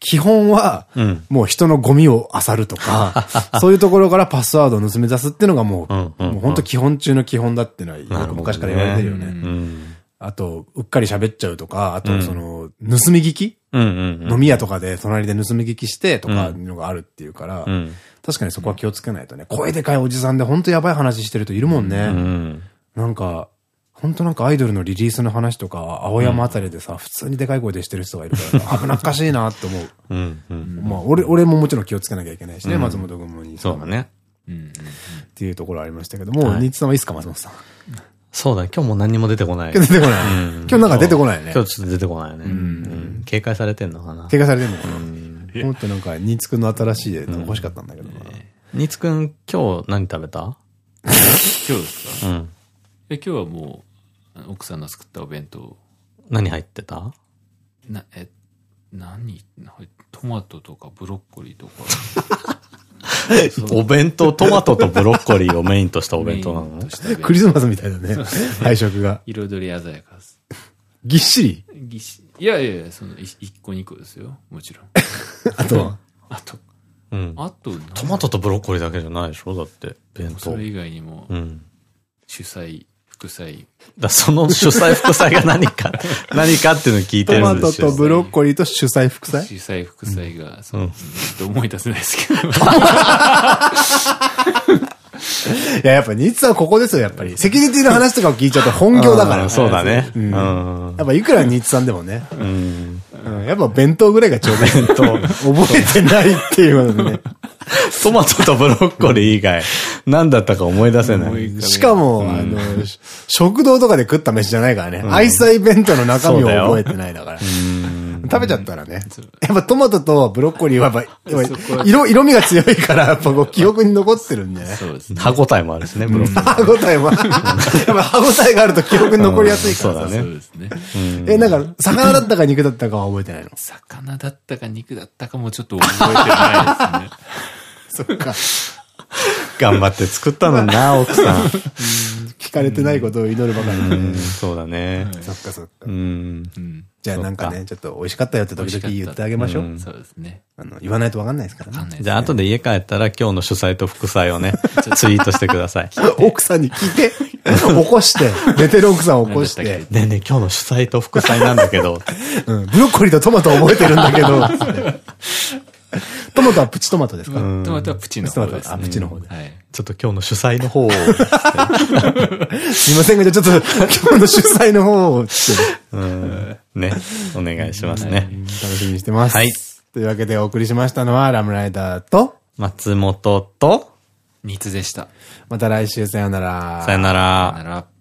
基本は、もう人のゴミを漁るとか、そういうところからパスワードを盗み出すっていうのがもう、もう本当基本中の基本だってい。うのはよく昔から言われてるよね。あと、うっかり喋っちゃうとか、あと、その、盗み聞き？飲み屋とかで隣で盗み聞きしてとかいうのがあるっていうから、確かにそこは気をつけないとね。声でかいおじさんで本当やばい話してるといるもんね。なんか、本当なんかアイドルのリリースの話とか、青山あたりでさ、普通にでかい声でしてる人がいるから、危なっかしいなって思う。まあ、俺、俺ももちろん気をつけなきゃいけないしね、松本君もに。そうだね。っていうところありましたけども、新津さんはいいっすか、松本さん。そうだね。今日も何にも出てこない。今日出てこない。今日なんか出てこないね。今日ちょっと出てこないよね。警戒されてんのかな。警戒されてんのかな。もっとなんか、ニーツくんの新しいで欲しかったんだけどな。ニーツくん、今日何食べた？今日ですか？うん。え、今日はもう、奥さんの作ったお弁当。何入ってた？な、え、何？トマトとかブロッコリーとか。お弁当、トマトとブロッコリーをメインとしたお弁当なのクリスマスみたいだね。配色が。彩り鮮やかです。ぎっしり？ぎっしり。いやいやいや、その、一個二個ですよ。もちろん。あとは？あと。うん。あと、トマトとブロッコリーだけじゃないでしょ？だって、弁当。それ以外にも、うん。主菜、副菜。だその主菜副菜が何か、何かっていうのを聞いてるんですよ。トマトとブロッコリーと主菜副菜？主菜副菜が、そう、ちょっと思い出せないですけど。いや、やっぱ、ニッツはここですよ、やっぱり。セキュリティの話とかを聞いちゃうと本業だから。そうだね。やっぱ、いくらニッツさんでもね。やっぱ、弁当ぐらいがちょうど弁当。覚えてないっていうね。トマトとブロッコリー以外、何だったか思い出せない。しかも、あの、食堂とかで食った飯じゃないからね。愛妻弁当の中身を覚えてないだから。食べちゃったらね。やっぱトマトとブロッコリーはやっぱ、色、色味が強いから、やっぱこう記憶に残ってるんでね。そうですね。歯応えもあるしね、ブロッコリー。歯応えも。やっぱ歯応えがあると記憶に残りやすいからね。そうですね。え、なんか、魚だったか肉だったかは覚えてないの？魚だったか肉だったかもちょっと覚えてないですね。そっか。頑張って作ったのにな、奥さん。聞かれてないことを祈るばかりね。そうだね。そっかそっか。うん。じゃあなんかね、ちょっと美味しかったよって時々言ってあげましょう。そうですね。あの、言わないとわかんないですからね。じゃあ後で家帰ったら今日の主催と副催をね、ツイートしてください。奥さんに聞いて、起こして、寝てる奥さんを起こして、ねえねえ今日の主催と副催なんだけど、うん、ブロッコリーとトマト覚えてるんだけど、トマトはプチトマトですか？トマトはプチの方です。あ、プチの方で。はい。ちょっと今日の主催の方を、すいませんが、じゃあちょっと 今日の主催の方を、ね、お願いしますね。と楽しみにしてます。はい。というわけでお送りしましたのは、ラムライダーと、松本と、ニツでした。また来週さよなら。さよならさよなら。